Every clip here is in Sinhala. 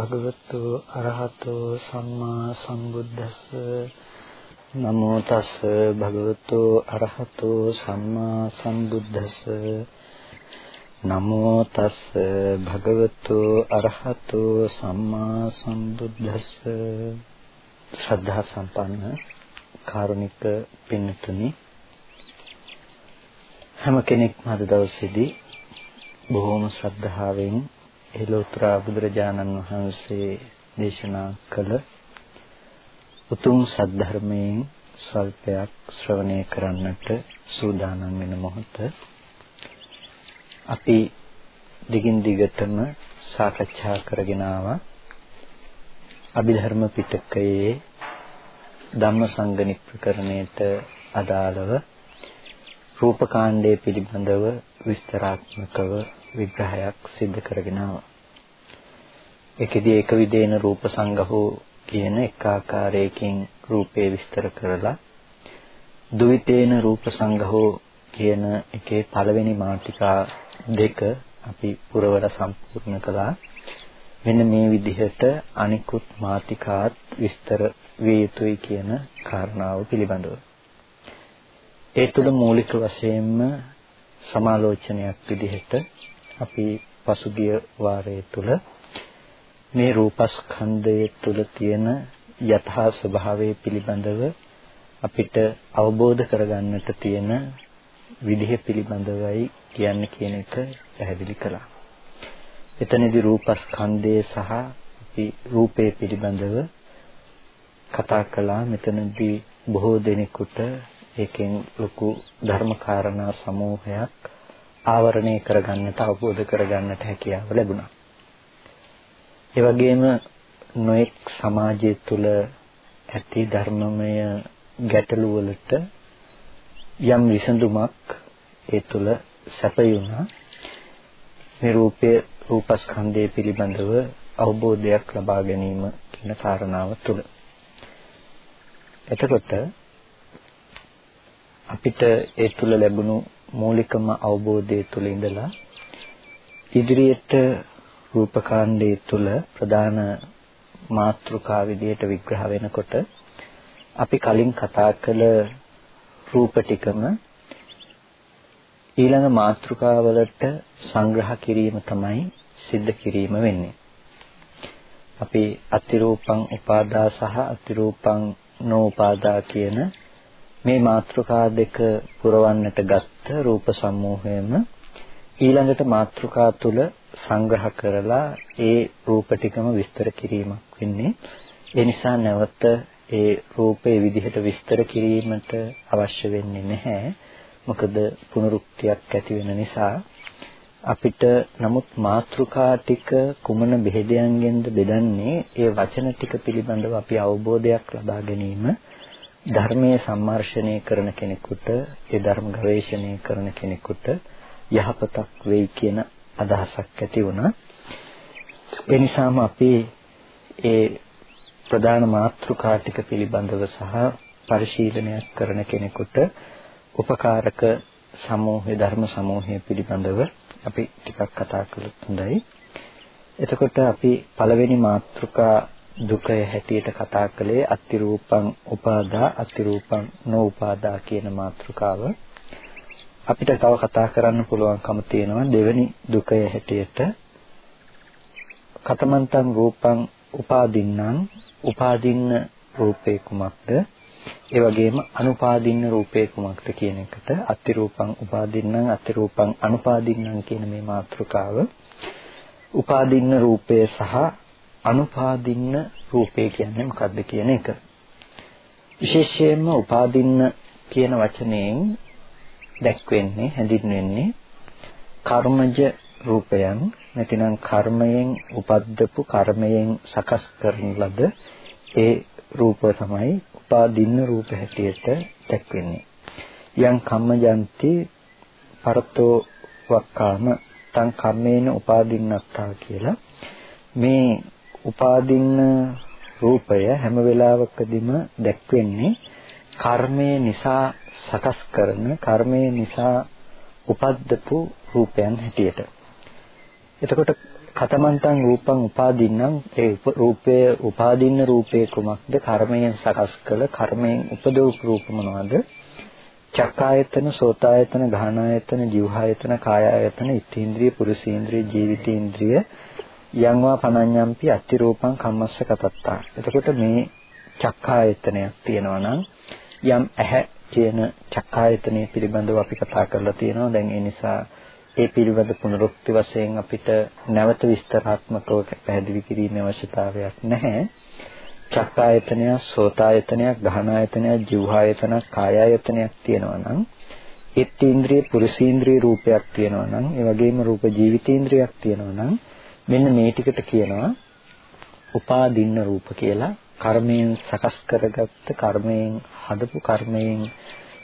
තස් භගවතු අරහතෝ සම්මා සම්බුද්දස්ස. නමෝ තස් භගවතු අරහතෝ සම්මා සම්බුද්දස්ස. නමෝ තස් භගවතු අරහතෝ සම්මා සම්බුද්දස්ස. ශ්‍රද්ධා සම්පන්න කාරුණික පින්තුනි හැම කෙනෙක්ම අද දවසේදී බොහෝම ශ්‍රද්ධාවෙන් එලෝතර බුදුරජාණන් වහන්සේ දේශනා කළ උතුම් සද්ධර්මයෙන් ස්වල්පයක් ශ්‍රවණය කරන්නට සූදානම් වෙන මොහොත අපි දිගින් දිගටම සාකච්ඡා කරගෙන ආවා. අභිධර්ම පිටකයේ ධම්මසංගණි ප්‍රකරණයට අදාළව රූපකාණ්ඩය පිළිබඳව විස්තරාත්මකව විග්‍රහයක් සිදු කරගෙන ආවා. ඒකෙදී එක විදේන රූප සංගහෝ කියන එක ආකාරයකින් රූපේ විස්තර කරලා දුවිතේන රූප සංගහෝ කියන එකේ පළවෙනි මාතෘකා දෙක අපි පුරවර සම්පූර්ණ කළා. මෙන්න මේ විදිහට අනිකුත් මාතිකාත් විස්තර විය යුතුයි කියන කාරණාව පිළිබඳව. ඒ තුළ මූලික වශයෙන්ම සමාලෝචනයක් විදිහට අපි පසුගිය වාරයේ තුල මේ රූපස්කන්ධය තුල තියෙන යථා ස්වභාවය පිළිබඳව අපිට අවබෝධ කරගන්නට තියෙන විදිහ පිළිබඳවයි කියන්න කියන එක පැහැදිලි කළා. එතනදී රූපස්කන්ධය සහ අපි රූපේ පිළිබඳව කතා කළා. මෙතනදී බොහෝ දෙනෙකුට ඒකෙන් ලොකු ධර්මකාරණා සමූහයක් ආවරණය කරගන්නට අවබෝධ කරගන්නට හැකියාව ලැබුණා. ඒ වගේම නොඑක් සමාජය තුළ ඇති ධර්මමය ගැටලු වලට යම් විසඳුමක් ඒ තුළ සැපයුණා. මේ රූපයේ රූපස්කන්ධය පිළිබඳව අවබෝධයක් ලබා ගැනීම කියන කාරණාව තුළ. එතකොට අපිට ඒ තුළ ලැබුණු මූලිකම අවබෝධය තුළ ඉඳලා ඉදිරියට රූපකාණ්ඩයේ තුල ප්‍රධාන මාතෘකා විදියට විග්‍රහ වෙනකොට අපි කලින් කතා කළ රූප ටිකම ඊළඟ මාතෘකාවලට සංග්‍රහ කිරීම තමයි සිද්ධ කිරීම වෙන්නේ. අපි අතිරූපං උපාදා සහ අතිරූපං නෝපාදා කියන මේ මාත්‍රිකා දෙක පුරවන්නට ගත්ත රූප සමූහයම ඊළඟට මාත්‍රිකා තුල සංග්‍රහ කරලා ඒ රූප ටිකම විස්තර කිරීමක් වෙන්නේ. ඒ නිසා නැවත ඒ රූපේ විදිහට විස්තර කිරීමට අවශ්‍ය වෙන්නේ නැහැ. මොකද පුනරුක්තියක් ඇති වෙන නිසා අපිට නමුත් මාත්‍රිකා ටික කුමන බෙහෙදයන්ගෙන්ද බෙදන්නේ? ඒ වචන ටික පිළිබඳව අපි අවබෝධයක් ලබා ගැනීම ධර්මයේ සම්මර්ෂණය කරන කෙනෙකුට ඒ ධර්ම ගවේෂණය කරන කෙනෙකුට යහපතක් වෙයි කියන අදහසක් ඇති වුණා. ඒ නිසාම අපි ඒ ප්‍රධාන මාතෘකා ටික පිළිබඳව සහ පරිශීලනයක් කරන කෙනෙකුට උපකාරක සමූහය ධර්ම සමූහය පිළිබඳව අපි ටිකක් කතා කළොත් හොඳයි. එතකොට අපි පළවෙනි මාතෘකා දුකය හැටියට කතා කළේ අතිරූපං උපාදා අතිරූපං නෝඋපාදා කියන මාතෘකාව. අපිට තව කතා කරන්න පුළුවන්කම තියෙනවා දෙවෙනි දුකය හැටියට. කතමන්තං රූපං උපාදින්නම් උපාදින්න රූපේ කුමක්ද? ඒ වගේම අනුපාදින්න රූපේ කුමක්ද කියන එකට අතිරූපං උපාදින්නම් අතිරූපං අනුපාදින්නම් කියන මේ මාතෘකාව. උපාදින්න රූපය සහ අනුපාදින්න රූපේ කියන්නේ මොකක්ද කියන එක. විශේෂයෙන්ම උපාදින්න කියන වචනයෙන් දැක්වෙන්නේ හැඳින්වෙන්නේ කර්මජ රූපයන් නැතිනම් කර්මයෙන් උපද්දපු කර්මයෙන් සකස් කරන ලද ඒ රූප තමයි උපාදින්න රූප හැටියට දැක්වෙන්නේ. යම් කම්මජන්ති පරතෝ වක්කාම තං කම්මේන උපාදින්නත්තා කියලා මේ උපාදින්න රූපය හැම වෙලාවකදීම දැක්වෙන්නේ කර්මය නිසා සකස් කරන කර්මය නිසා උපද්දපු රූපයන් හැටියට. එතකොට කතමන්තං රූපං උපාදින්නම් ඒ රූපය උපාදින්න රූපේ කුමක්ද කර්මයෙන් සකස් කළ කර්මයෙන් උපදවපු රූප මොනවද චක්කායතන සෝතායතන ගාහනායතන જીවහායතන කායායතන ඉත්තේන්ද්‍රිය පුරුෂේන්ද්‍රිය ජීවිතේන්ද්‍රිය යංවා පනඤ්ඤම්පි අත්තිරූපං කම්මස්ස කතත්තා එතකොට මේ චක්කායතනයක් තියෙනවා නම් යම් ඇහැ කියන චක්කායතනය පිළිබඳව අපි කතා කරලා තියෙනවා දැන් ඒ නිසා ඒ පිළිබඳ පුනරුක්ති වශයෙන් අපිට නැවත විස්තරාත්මකව පැහැදිලි කිරීමේ අවශ්‍යතාවයක් නැහැ. චක්කායතනය, සෝතායතනයක්, ගහනායතනයක්, જીවහායතනයක්, කායායතනයක් තියෙනවා නම් ඉත්තේන්ද්‍රිය, පුරුෂේන්ද්‍රිය රූපයක් තියෙනවා නම්, ඒ වගේම රූප ජීවිතේන්ද්‍රියක් තියෙනවා නම් මෙන්න මේ ටිකට කියනවා උපාදින්න රූප කියලා. කර්මයෙන් සකස් කරගත්ත කර්මයෙන් හදපු කර්මයෙන්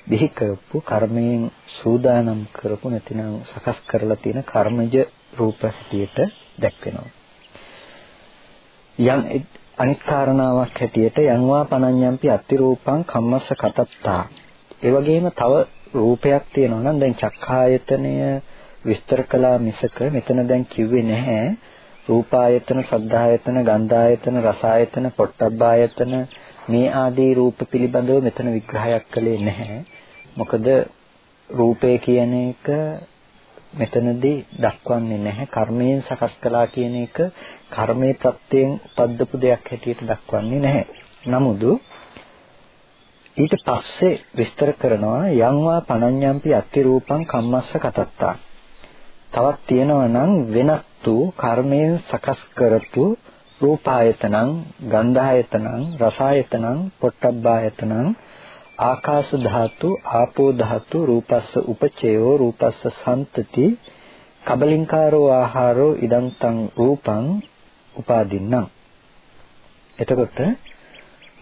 බිහි කරපු කර්මයෙන් සූදානම් කරපු නැතිනම් සකස් කරලා තියෙන කර්මජ රූප හැටියට දැක්වෙනවා. යම් අනිත් කාරණාවක් හැටියට යන්වා පනඤ්ඤම්පි අතිරූපං කම්මස්ස කතත්තා. ඒ වගේම තව රූපයක් තියෙනවා නම් දැන් චක්ඛායතනය විස්තර කළා මිසක මෙතන දැන් කිව්වේ නැහැ රූපායතන, සද්ධායතන, ගන්ධායතන, රසායතන, පොට්ටබ්බායතන මේ ආදී රූප පිළිබඳව මෙතන විග්‍රහයක් කළේ නැහැ. මොකද රූපය කියන එක මෙතනදී දක්වන්නේ නැහැ කර්මයෙන් සකස් කළා කියන එක කර්මයේ ප්‍රත්‍යයෙන් උපද්දපු දෙයක් හැටියට දක්වන්නේ නැහැ. නමුදු ඊට පස්සේ විස්තර කරනවා යංවා පනඤ්ඤම්පි අත්ති රූපං කම්මස්ස කතත්තා. තවත් තියෙනවා නම් වෙනත් වූ කර්මයෙන් සකස් කරපු රූපායතනං ගන්ධායතනං රසායතනං පොට්ටබ්බායතනං ආකාශ ධාතු ආපෝ ධාතු රූපස්ස උපචයෝ රූපස්ස සම්තති කබලින්කාරෝ ආහාරෝ ඉදං තං රූපං උපාදින්නම්. එතකොට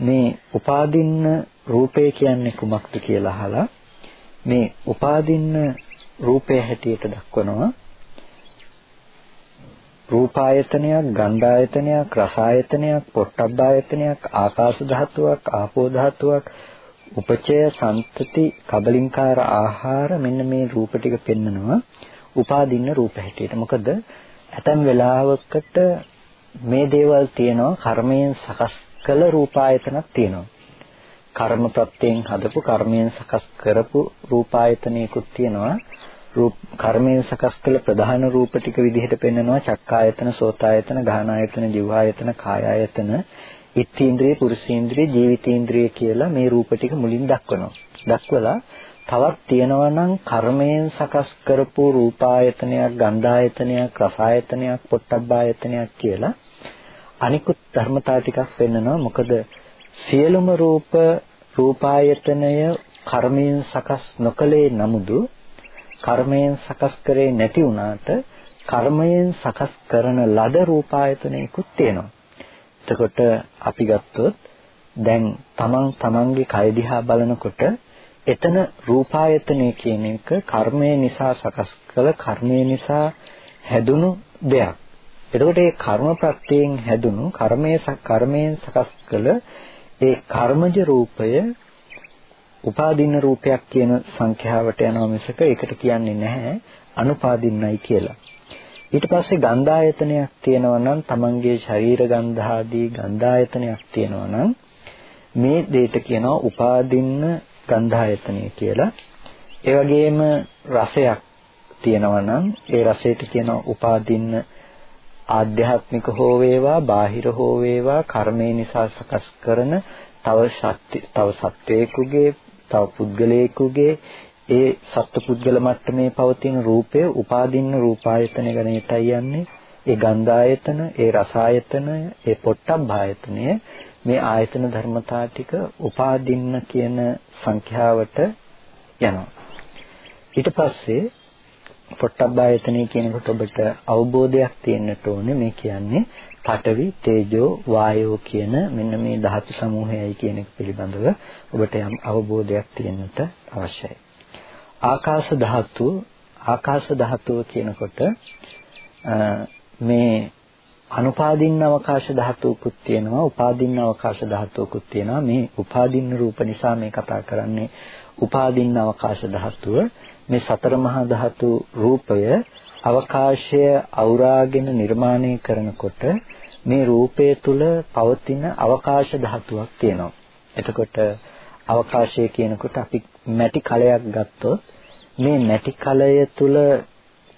මේ උපාදින්න රූපය කියන්නේ කුමක්ද කියලා අහලා මේ උපාදින්න රූපය හැටියට දක්වනවා රූපායතනයක් ගන්ධායතනයක් රසායතනයක් පොට්ටබ්බායතනයක් ආකාශ ධාතුවක් ආපෝ ධාතුවක් උපචය සම්තති කබලින්කාර ආහාර මෙන්න මේ රූප ටික පෙන්නනවා උපාදින්න රූප හැටියට. මොකද ඇතැම් වෙලාවකට මේ දේවල් තියෙනවා කර්මයෙන් සකස් කළ රූපායතනක් තියෙනවා. කර්ම ප්‍රත්‍යයෙන් හදපු කර්මයෙන් සකස් කරපු රූපායතනයකුත් තියෙනවා. රූප කර්මයෙන් සකස් කළ ප්‍රධාන රූප ටික විදිහට පෙන්නනවා චක්කායතන, සෝතායතන, ගාහනායතන, ජීවායතන, කායායතන ඉත්තේන්ද්‍රිය පුරුෂේන්ද්‍රිය ජීවිතේන්ද්‍රිය කියලා මේ රූප ටික මුලින් දක්වනවා. දක්වලා තවත් තියෙනවා නම් කර්මයෙන් සකස් කරපු රූපායතනයක්, ගන්ධායතනයක්, රසායතනයක්, පොට්ටබ්බායතනයක් කියලා අනිකුත් ධර්මතා ටිකක් පෙන්නනවා. මොකද සියලුම රූප රූපායතනය කර්මයෙන් සකස් නොකලේ නමුදු කර්මයෙන් සකස් කරේ නැති වුණාට කර්මයෙන් සකස් කරන ලද රූපායතනයකුත් තියෙනවා. එතකොට අපි ගත්තොත් දැන් තමන් තමන්ගේ කය දිහා බලනකොට එතන රූපායතනය කියන එක කර්මය නිසා සකස් කළ කර්මය නිසා හැදුණු දෙයක්. එතකොට මේ කර්ම ප්‍රත්‍යයෙන් හැදුණු කර්මයේ කර්මයෙන් සකස් කළ ඒ කර්මජ රූපය උපාදින්න රූපයක් කියන සංඛ්‍යාවට යනවා මිසක ඒකට කියන්නේ නැහැ අනුපාදින්නයි කියලා. ඊට පස්සේ ගන්ධායතනයක් තියෙනවා නම් තමන්ගේ ශරීර ගන්ධ ආදී ගන්ධායතනයක් තියෙනවා නම් මේ දෙයට කියනවා උපාදින්න ගන්ධායතනය කියලා. ඒ වගේම රසයක් තියෙනවා නම් ඒ රසයට කියනවා උපාදින්න ආධ්‍යාත්මික හෝ වේවා බාහිර හෝ වේවා කර්මය නිසා සකස් කරන තව ශක්ති තව සත්වයකගේ තව පුද්ගලයෙකුගේ ඒ සත්පුද්ගල මට්ටමේ පවතින රූපය උපාදින්න රූපායතන ගණයටයි යන්නේ. ඒ ගන්ධායතන ඒ රසායතන ඒ පොට්ටබ්බායතනය මේ ආයතන ධර්මතා ටික උපාදින්න කියන සංඛ්‍යාවට යනවා. ඊට පස්සේ පොට්ටබ්බායතනය කියනකොට ඔබට අවබෝධයක් තියෙන්නට ඕනේ. මේ කියන්නේ පඨවි තේජෝ වායෝ කියන මෙන්න මේ ධාතු සමූහයයි කියන එක පිළිබඳව ඔබට යම් අවබෝධයක් තියෙන්නට අවශ්‍යයි. ආකාශ ධාතුව ආකාශ ධාතුව කියනකොට මේ අනුපාදින්න අවකාශ ධාතුවකුත් තියෙනවා උපාදින්න අවකාශ ධාතුවකුත් තියෙනවා. මේ උපාදින්න රූප නිසා මේ කතා කරන්නේ උපාදින්න අවකාශ ධාතුව. මේ සතර මහා ධාතු රූපය අවකාශය අවරාගෙන නිර්මාණය කරනකොට මේ රූපය තුල පවතින අවකාශ ධාතුවක් තියෙනවා. එතකොට අවකාශය කියනකොට අපි මැටි කලයක් ගත්තොත් මේ මැටි කලය තුල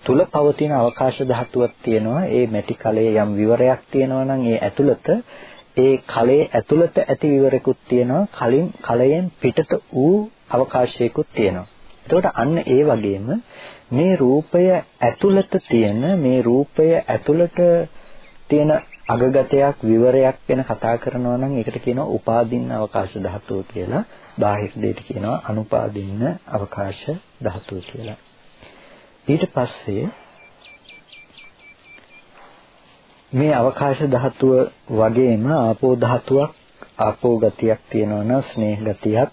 තුල පවතින අවකාශ ධාතුවක් තියෙනවා. ඒ මැටි කලයේ යම් විවරයක් තියෙනවා නම් ඒ ඇතුළත ඒ කලයේ ඇතුළත ඇති විවරකුත් තියෙනවා. කලින් කලයෙන් පිටත වූ අවකාශයකුත් තියෙනවා. එතකොට අන්න ඒ වගේම මේ රූපය ඇතුළත තියෙන මේ රූපය ඇතුළට තියෙන අගගතයක් විවරයක් ගැන කතා කරනවා නම් ඒකට කියනවා උපාදින්න අවකාශ ධාතුව කියලා. බාහිර දෙයට කියනවා අනුපාදින්න අවකාශ ධාතුව කියලා. ඊට පස්සේ මේ අවකාශ ධාතුව වගේම ආපෝ ධාතුවක් ආපෝ ගතියක් තියෙනවා නම් ස්නේහ ගතියක්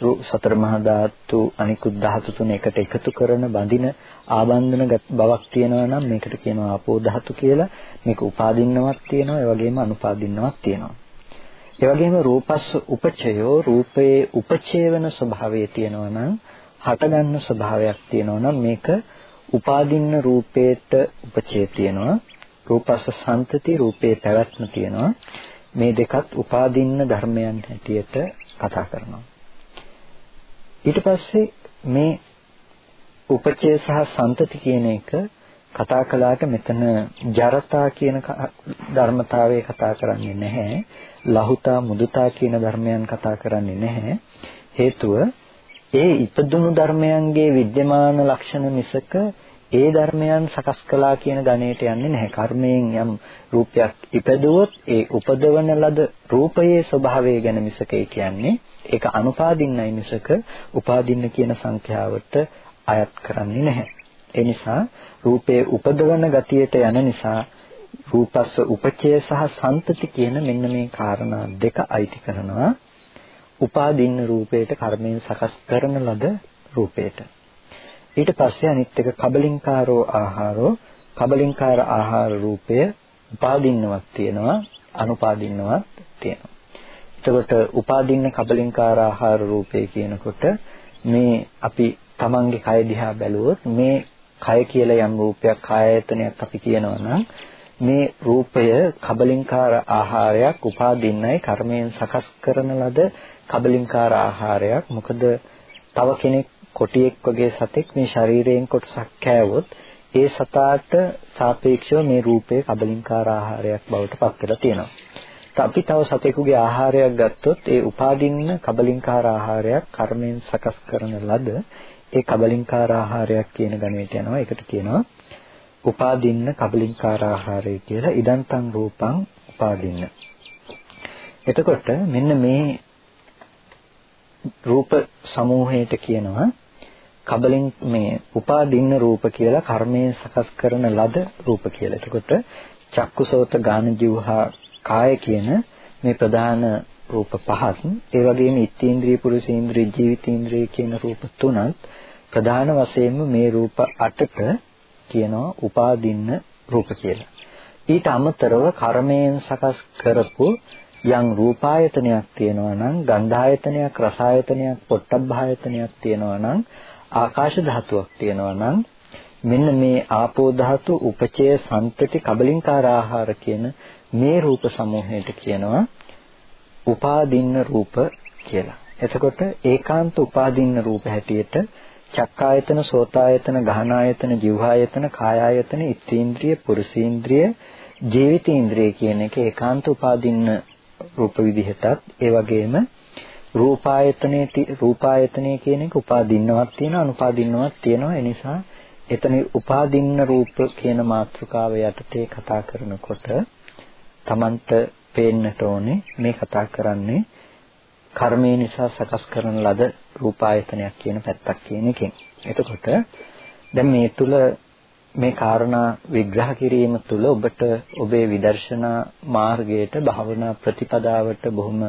සතර මහා ධාතු අනිකුත් ධාතු තුන එකට එකතු කරන බඳින ආබන්ධන බවක් තියෙනවා නම් මේකට කියනවා ආපෝ ධාතු කියලා. මේක උපාදින්නවක් තියෙනවා, ඒ වගේම අනුපාදින්නවක් තියෙනවා. ඒ වගේම රූපස්ස උපචයෝ රූපයේ උපචේ වෙන ස්වභාවය තියෙනවා නම් හටගන්න ස්වභාවයක් තියෙනවා නම් මේක උපාදින්න රූපේට උපචේ තියෙනවා රූපස්ස සම්තති රූපේ පැවැත්ම තියෙනවා මේ දෙකත් උපාදින්න ධර්මයන් හැටියට කතා කරනවා ඊට පස්සේ මේ උපචේ සහ සම්තති කියන එක කතා කළාට මෙතන ජරතා කියන ධර්මතාවය කතා කරන්නේ නැහැ ලහුතා මුදුතා කියන ධර්මයන් කතා කරන්නේ නැහැ හේතුව ඒ ඉපදුණු ධර්මයන්ගේ विद्यमान ලක්ෂණ මිසක ඒ ධර්මයන් සකස් කළා කියන ගණයට යන්නේ නැහැ. කර්මයෙන් යම් රූපයක් ඉපදුවොත් ඒ උපදවන ලද රූපයේ ස්වභාවය ගැන මිසක ඒ කියන්නේ ඒක අනුපාදින්නයි මිසක උපාදින්න කියන සංඛ්‍යාවට අයත් කරන්නේ නැහැ. ඒ නිසා රූපයේ උපදවන ගතියට යන නිසා රූපස්ස උපචය සහ සන්තති කියන මෙන්න මේ කාරණා දෙක අයිති කරනවා උපාදින්න රූපයට කර්මයෙන් සකස් කරන ලද රූපයට ඊට පස්සේ අනිත් එක කබලින්කාරෝ ආහාරෝ. කබලින්කාර ආහාර රූපය උපාදින්නවක් තියෙනවා අනුපාදින්නවක් තියෙනවා. එතකොට උපාදින්න කබලින්කාර ආහාර රූපය කියනකොට මේ අපි තමන්ගේ කය දිහා බැලුවොත් මේ කය කියලා යම් රූපයක් කායයතනයක් අපි කියනවා නම් මේ රූපය කබලින්කාර ආහාරයක් උපාදින්නයි කර්මයෙන් සකස් කරන ලද කබලින්කාර ආහාරයක්. මොකද තව කෙනෙක් කොටියෙක් වගේ සතෙක් මේ ශරීරයෙන් කොටසක් කෑවොත් ඒ සතාට සාපේක්ෂව මේ රූපය කබලින්කාර ආහාරයක් බවට පත් වෙලා තියෙනවා. අපි තව සතෙකුගේ ආහාරයක් ගත්තොත් ඒ උපාදින්න කබලින්කාර ආහාරයක් කර්මයෙන් සකස් කරන ලද ඒ කබලින්කාර ආහාරයක් කියන ගණයට යනවා. ඒකට කියනවා උපාදින්න කබලින්කාර ආහාරය කියලා. ඉදන්තං රූපං උපාදින්න. එතකොට මෙන්න මේ රූප සමූහයට කියනවා කබලෙන් මේ උපාදින්න රූප කියලා කර්මයෙන් සකස් කරන ලද රූප කියලා. එතකොට චක්කුසෝත ගාන ජීවහා කාය කියන මේ ප්‍රධාන රූප පහත් ඒ වගේම ඉත්තේන්ද්‍රිය පුරුෂේන්ද්‍රිය ජීවිතේන්ද්‍රිය කියන රූප තුනත් ප්‍රධාන වශයෙන්ම මේ රූප 8ට කියනවා උපාදින්න රූප කියලා. ඊට අමතරව කර්මයෙන් සකස් කරපු යම් රූපායතනයක් තියෙනවා නම් ගන්ධායතනයක් රසායතනයක් පොට්ටබ්බායතනයක් තියෙනවා නම් ආකාශ ධාතුවක් තියෙනවා නම් මෙන්න මේ ආපෝ ධාතු උපචය සම්පති කබලින්කාර ආහාර කියන මේ රූප සමූහයට කියනවා උපාදින්න රූප කියලා. එතකොට ඒකාන්ත උපාදින්න රූප හැටියට චක්කායතන සෝතායතන ගහනායතන જીවහායතන කායායතන ඉත්තේන්ද්‍රිය පුරුෂේන්ද්‍රිය ජීවිතේන්ද්‍රිය කියන එක ඒකාන්ත උපාදින්න රූප විදිහටත් ඒ වගේම රූපායතනයේ රූපායතනය කියන එක උපාදින්නවක් තියෙනවා අනුපාදින්නවක් තියෙනවා ඒ නිසා එතන උපාදින්න රූප කියන මාතෘකාව යටතේ කතා කරනකොට Tamanට පේන්නට ඕනේ මේ කතා කරන්නේ කර්මය නිසා සකස් කරන ලද රූපායතනයක් කියන පැත්තක් කියන එකෙන්. එතකොට දැන් මේ තුල මේ කාරණා විග්‍රහ කිරීම තුළ ඔබට ඔබේ විදර්ශනා මාර්ගයට භාවනා ප්‍රතිපදාවට බොහොම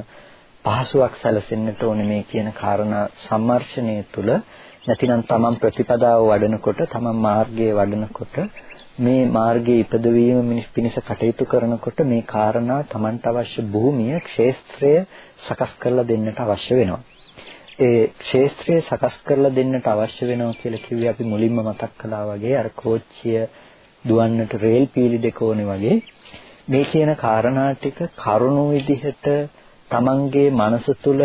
පහසුවක් සැලසෙන්නට ඕනේ මේ කියන කාරණා සම්මර්ෂණය තුළ නැතිනම් තමන් ප්‍රතිපදාව වඩනකොට තමන් මාර්ගයේ වඩනකොට මේ මාර්ගයේ ඉපදවීම මිනිස් පිණිස කටයුතු කරනකොට මේ කාරණා තමන්ට අවශ්‍ය භූමිය ක්ෂේත්‍රය සකස් කරලා දෙන්නට අවශ්‍ය වෙනවා. ඒ ක්ෂේත්‍රය සකස් කරලා දෙන්නට අවශ්‍ය වෙනවා කියලා කිව්වේ අපි මුලින්ම මතක් කළා වගේ අර කෝච්චිය දුවන්නට රේල් පීලි දෙක ඕනේ වගේ මේ කියන කාරණා ටික කරුණු විදිහට Tamanගේ මනස තුල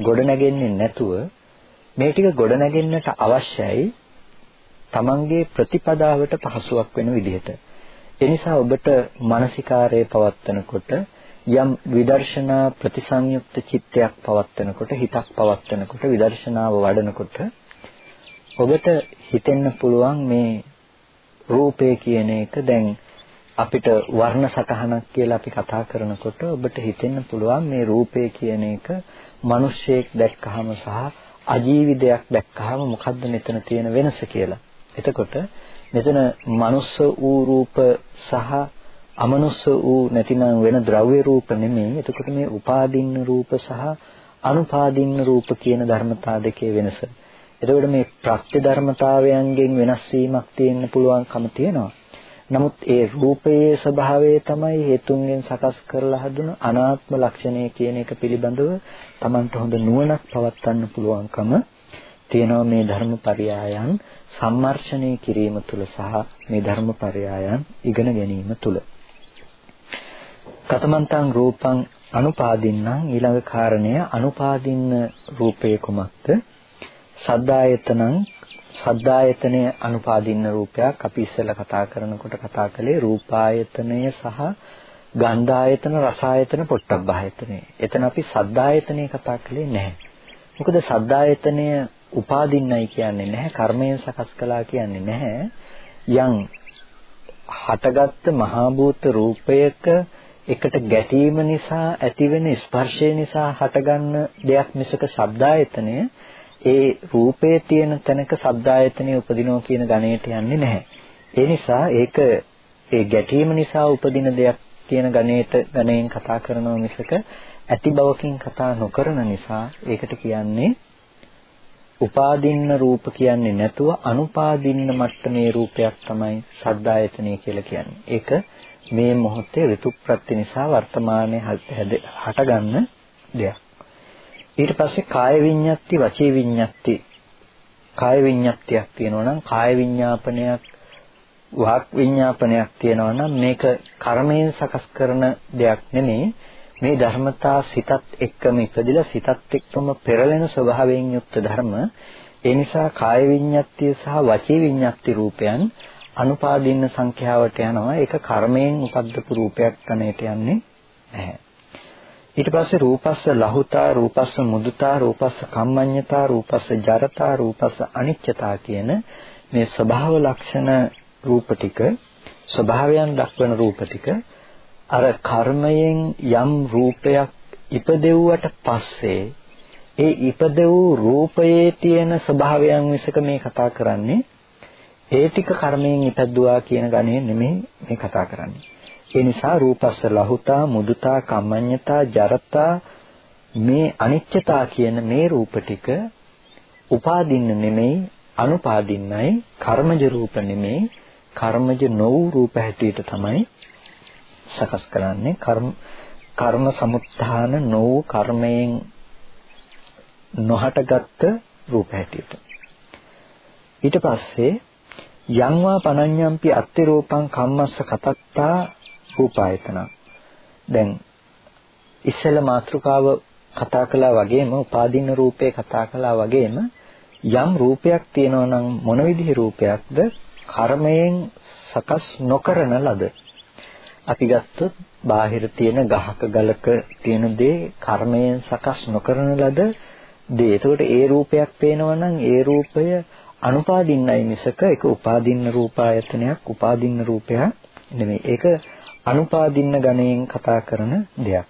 ගොඩනැගෙන්නේ නැතුව මේ ටික ගොඩනැගෙන්නට අවශ්‍යයි Tamanගේ ප්‍රතිපදාවට පහසුවක් වෙන විදිහට. එනිසා ඔබට මානසිකාරයේ පවත්වනකොට යම් විදර්ශනා ප්‍රතිසංයුක්ත චිත්තයක් පවත්වනකොට හිතක් පවත්වනකොට විදර්ශනාව වඩනකොට ඔබට හිතෙන්න පුළුවන් මේ රූපය කියන එක දැන් අපිට වර්ණ සටහනක් කියලා අපි කතා කරනකොට ඔබට හිතෙන්න පුළුවන් මේ රූපය කියන එක මිනිස්සෙක් දැක්කහම සහ අජීවිතයක් දැක්කහම මොකද්ද මෙතන තියෙන වෙනස කියලා. එතකොට මෙතන මනුස්ස වූ රූප සහ අමනුස්ස වූ නැතිනම් වෙන ද්‍රව්‍ය රූප නෙමෙයි. එතකොට මේ උපාදින්න රූප සහ අනුපාදින්න රූප කියන ධර්මතා දෙකේ වෙනස. එතකොට මේ ප්‍රත්‍ය ධර්මතාවයන්ගෙන් වෙනස් වීමක් තියෙන්න පුළුවන්කම තියෙනවා. නමුත් ඒ රූපයේ ස්වභාවය තමයි හේතුන්ගෙන් සකස් කරලා හදුන අනාත්ම ලක්ෂණය කියන එක පිළිබඳව Tamanට හොඳ නුවණක් පවත්වන්න පුළුවන්කම තියෙනවා මේ ධර්මපරයයන් සම්මර්ෂණය කිරීම තුළ සහ මේ ධර්මපරයයන් ඉගෙන ගැනීම තුළ. කතමන්තං රූපං අනුපාදින්නම් ඊළඟ කාරණය අනුපාදින්න රූපේ කුමක්ද? සද්දායතනං සද්දායතනය අනුපාදින්න රූපයක් අපි ඉස්සෙල්ලා කතා කරනකොට කතා කළේ රූපායතනය සහ ගන්ධායතන රසායතන පොට්ටබ්බායතනය. එතන අපි සද්දායතනය කතා කළේ නැහැ. මොකද සද්දායතනය උපාදින්නයි කියන්නේ නැහැ කර්මයෙන් සකස් කළා කියන්නේ නැහැ. යම් හටගත්ත මහා භූත රූපයක එකට ගැටීම නිසා ඇතිවෙන ස්පර්ශය නිසා හටගන්න දෙයක් මිසක ශබ්දායතනය ඒ රූපයේ තියෙන තැනක ශබ්දායතනය උපදිනවා කියන ගණයට යන්නේ නැහැ. ඒ නිසා ඒක ඒ ගැටීම නිසා උපදින දෙයක් කියන ගණයට ගණයෙන් කතා කරනවා මිසක ඇති බවකින් කතා නොකරන නිසා ඒකට කියන්නේ උපාදින්න රූප කියන්නේ නැතුව අනුපාදින්න මට්ටමේ රූපයක් තමයි සද්දායතනය කියලා කියන්නේ. ඒක මේ මොහොතේ ඍතු ප්‍රත්‍ය නිසා වර්තමානයේ හටගන්න දෙයක්. ඊට පස්සේ කාය විඤ්ඤාති වචී විඤ්ඤාති. කාය විඤ්ඤාතියක් තියෙනවා නම් කාය විඤ්ඤාපනයක් වාක් විඤ්ඤාපනයක් තියෙනවා නම් මේක කර්මයෙන් සකස් කරන දෙයක් නෙමෙයි. මේ ධර්මතා සිතත් එක්කම ඉපදිලා සිතත් එක්කම පෙරලෙන ස්වභාවයෙන් යුක්ත ධර්ම. ඒ නිසා කාය විඤ්ඤාතිය සහ වචී විඤ්ඤාති රූපයන් අනුපාදින්න සංඛ්‍යාවට යනවා. ඒක කර්මයෙන් උපද්දපු රූපයක් කණේට යන්නේ නැහැ. ඊට පස්සේ රූපස්ස ලහුතා රූපස්ස මුදුතා රූපස්ස කම්මඤ්ඤතා රූපස්ස ජරතා රූපස්ස අනිච්චතා කියන මේ ස්වභාව ලක්ෂණ රූප ටික ස්වභාවයන් දක්වන රූප ටික අර කර්මයෙන් යම් රූපයක් ඉපදෙව්වට පස්සේ ඒ ඉපදෙව් රූපයේ තියෙන ස්වභාවයන් විසක මේ කතා කරන්නේ ඒ ටික කර්මයෙන් ඉපදුවා කියන ගණේ නෙමෙයි මේ කතා කරන්නේ. ඒ නිසා රූපස්ස ලහුතා මුදුතා කම්මඤ්ඤතා ජරතා මේ අනිත්‍යතා කියන මේ රූප ටික උපාදින්න නෙමෙයි අනුපාදින්නයි කර්මජ රූප නෙමෙයි කර්මජ නොවු රූප හැටියට තමයි සකස් කරන්නේ. කර්ම කර්ම සමුත්ථාන නොවු කර්මයෙන් නොහටගත් රූප හැටියට. ඊට පස්සේ යංවා පනඤ්ඤම්පි අත්ති රූපං කම්මස්ස කතත්තා රූපායතන දැන් ඉස්සෙල්ලා මාත්‍රකාව කතා කළා වගේම උපාදින්න රූපේ කතා කළා වගේම යම් රූපයක් තියෙනවා නම් මොන විදිහේ රූපයක්ද කර්මයෙන් සකස් නොකරන ලද අපි ගත්තොත් බාහිර තියෙන ගහක ගලක තියෙන දේ කර්මයෙන් සකස් නොකරන ලද දේ. එතකොට ඒ රූපයක් පේනවා නම් ඒ රූපය අනුපාදින්නයි මිසක ඒක උපාදින්න රූපායතනයක් උපාදින්න රූපයක් නෙමෙයි. ඒක අනුපාදින්න ගණයෙන් කතා කරන දෙයක්.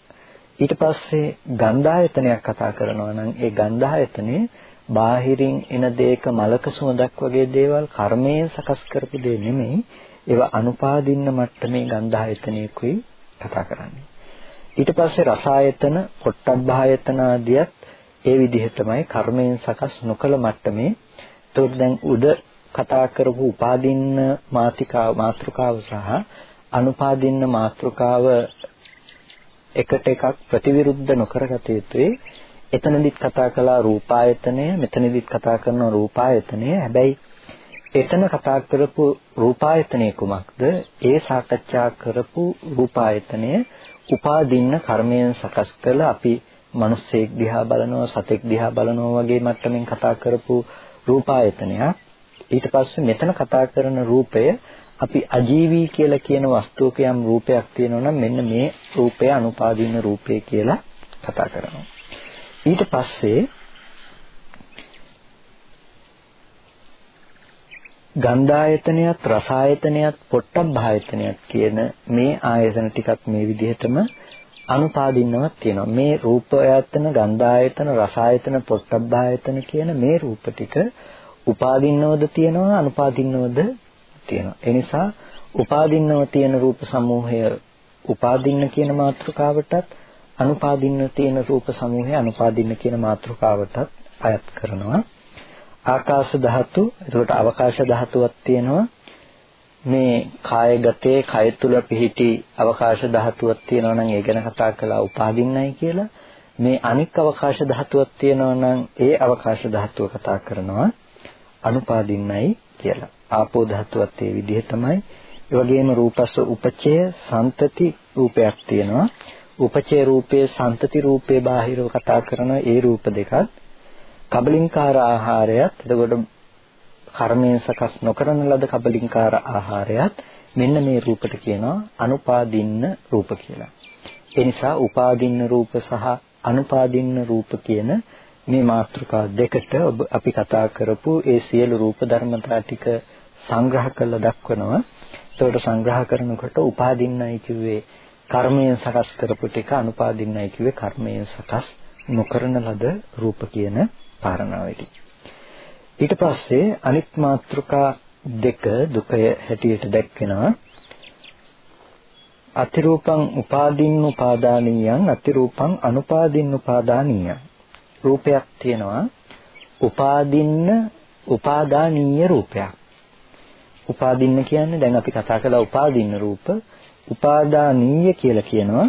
ඊට පස්සේ ගන්ධායතනයක් කතා කරනවා නම් ඒ ගන්ධායතනේ බාහිරින් එන දේක මලක සුවඳක් වගේ දේවල් කර්මයෙන් සකස් කරපු දේ නෙමෙයි ඒවා අනුපාදින්න මට්ටමේ ගන්ධායතනයකුයි කතා කරන්නේ. ඊට පස්සේ රසායතන, පොට්ටබ්බායතන ආදියත් ඒ විදිහටමයි කර්මයෙන් සකස් නොකල මට්ටමේ. ඒතකොට දැන් උද කතා කරපු උපාදින්න මාතිකාව මාත්‍රකාව සහ අනුපාදින්න මාත්‍රකාව එකට එකක් ප්‍රතිවිරුද්ධ නොකරගත යුතුයි. එතනදිත් කතා කළා රූපායතනය මෙතනදිත් කතා කරන රූපායතනය. හැබැයි එතන කතා කරපු රූපායතනය කුමක්ද? ඒ සාකච්ඡා කරපු රූපායතනය උපාදින්න කර්මයෙන් සකස් කළ අපි මිනිස්සෙක් දිහා බලනවා සතෙක් දිහා බලනවා වගේ මට්ටමින් කතා කරපු රූපායතනයක්. ඊට පස්සේ මෙතන කතා කරන රූපය අපි අජීවී කියලා කියන වස්තුවක යම් රූපයක් තියෙනවා නම් මෙන්න මේ රූපය අනුපාදින්න රූපය කියලා කතා කරනවා ඊට පස්සේ ගන්ධායතනයත් රසායතනයත් පොට්ටබ්බායතනයත් කියන මේ ආයතන ටිකත් මේ විදිහටම අනුපාදින්නවත් තියෙනවා. මේ රූපයතන, ගන්ධායතන, රසායතන, පොට්ටබ්බායතන කියන මේ රූප ටික උපාදින්නවද තියෙනවා, අනුපාදින්නවද තියෙනවා. ඒ නිසා උපාදින්නව තියෙන රූප සමූහය උපාදින්න කියන මාතෘකාවටත් අනුපාදින්න තියෙන රූප සමූහය අනුපාදින්න කියන මාතෘකාවටත් අයත් කරනවා. ආකාශ ධාතු, එතකොට අවකාශ ධාතුවක් තියෙනවා. මේ කායගතේ කය තුල පිහිටි අවකාශ ධාතුවක් තියෙනවා නම් ඒ ගැන කතා කළා උපාදින්නයි කියලා. මේ අනික් අවකාශ ධාතුවක් තියෙනවා නම් ඒ අවකාශ ධාතුව කතා කරනවා අනුපාදින්නයි කියලා. ආපෝ ධාතුවත් ඒ විදිහටමයි. ඒ වගේම රූපස්ස උපචය සන්තති රූපයක් තියෙනවා. උපචය රූපයේ සන්තති රූපයේ බාහිරව කතා කරන ඒ රූප දෙකත් කබලින්කාර ආහාරයත් එතකොට කර්මයෙන් සකස් නොකරන ලද කබලින්කාර ආහාරයත් මෙන්න මේ රූපට කියනවා අනුපාදින්න රූප කියලා. ඒ නිසා උපාදින්න රූප සහ අනුපාදින්න රූප කියන මේ මාතෘකා දෙකට අපි කතා කරපු ඒ සියලු රූප ධර්මතා ටික සංග්‍රහ කරලා දක්වනවා. එතකොට සංග්‍රහ කරනකොට උපාදින්නයි කිව්වේ කර්මයෙන් සකස් කරපු ටික අනුපාදින්නයි කිව්වේ කර්මයෙන් සකස් නොකරන ලද රූප කියන කාරණාවයි. ඊට පස්සේ අනිත් මාත්‍රිකා දෙක දුකය හැටියට දැක්වෙනවා. අතිරූපං උපාදින්න උපාදානීයං අතිරූපං අනුපාදින්න උපාදානීයං රූපයක් තියෙනවා උපාදින්න උපාදානීය රූපයක් උපාදින්න කියන්නේ දැන් අපි කතා කළා උපාදින්න රූප. උපාදානීය කියලා කියනවා.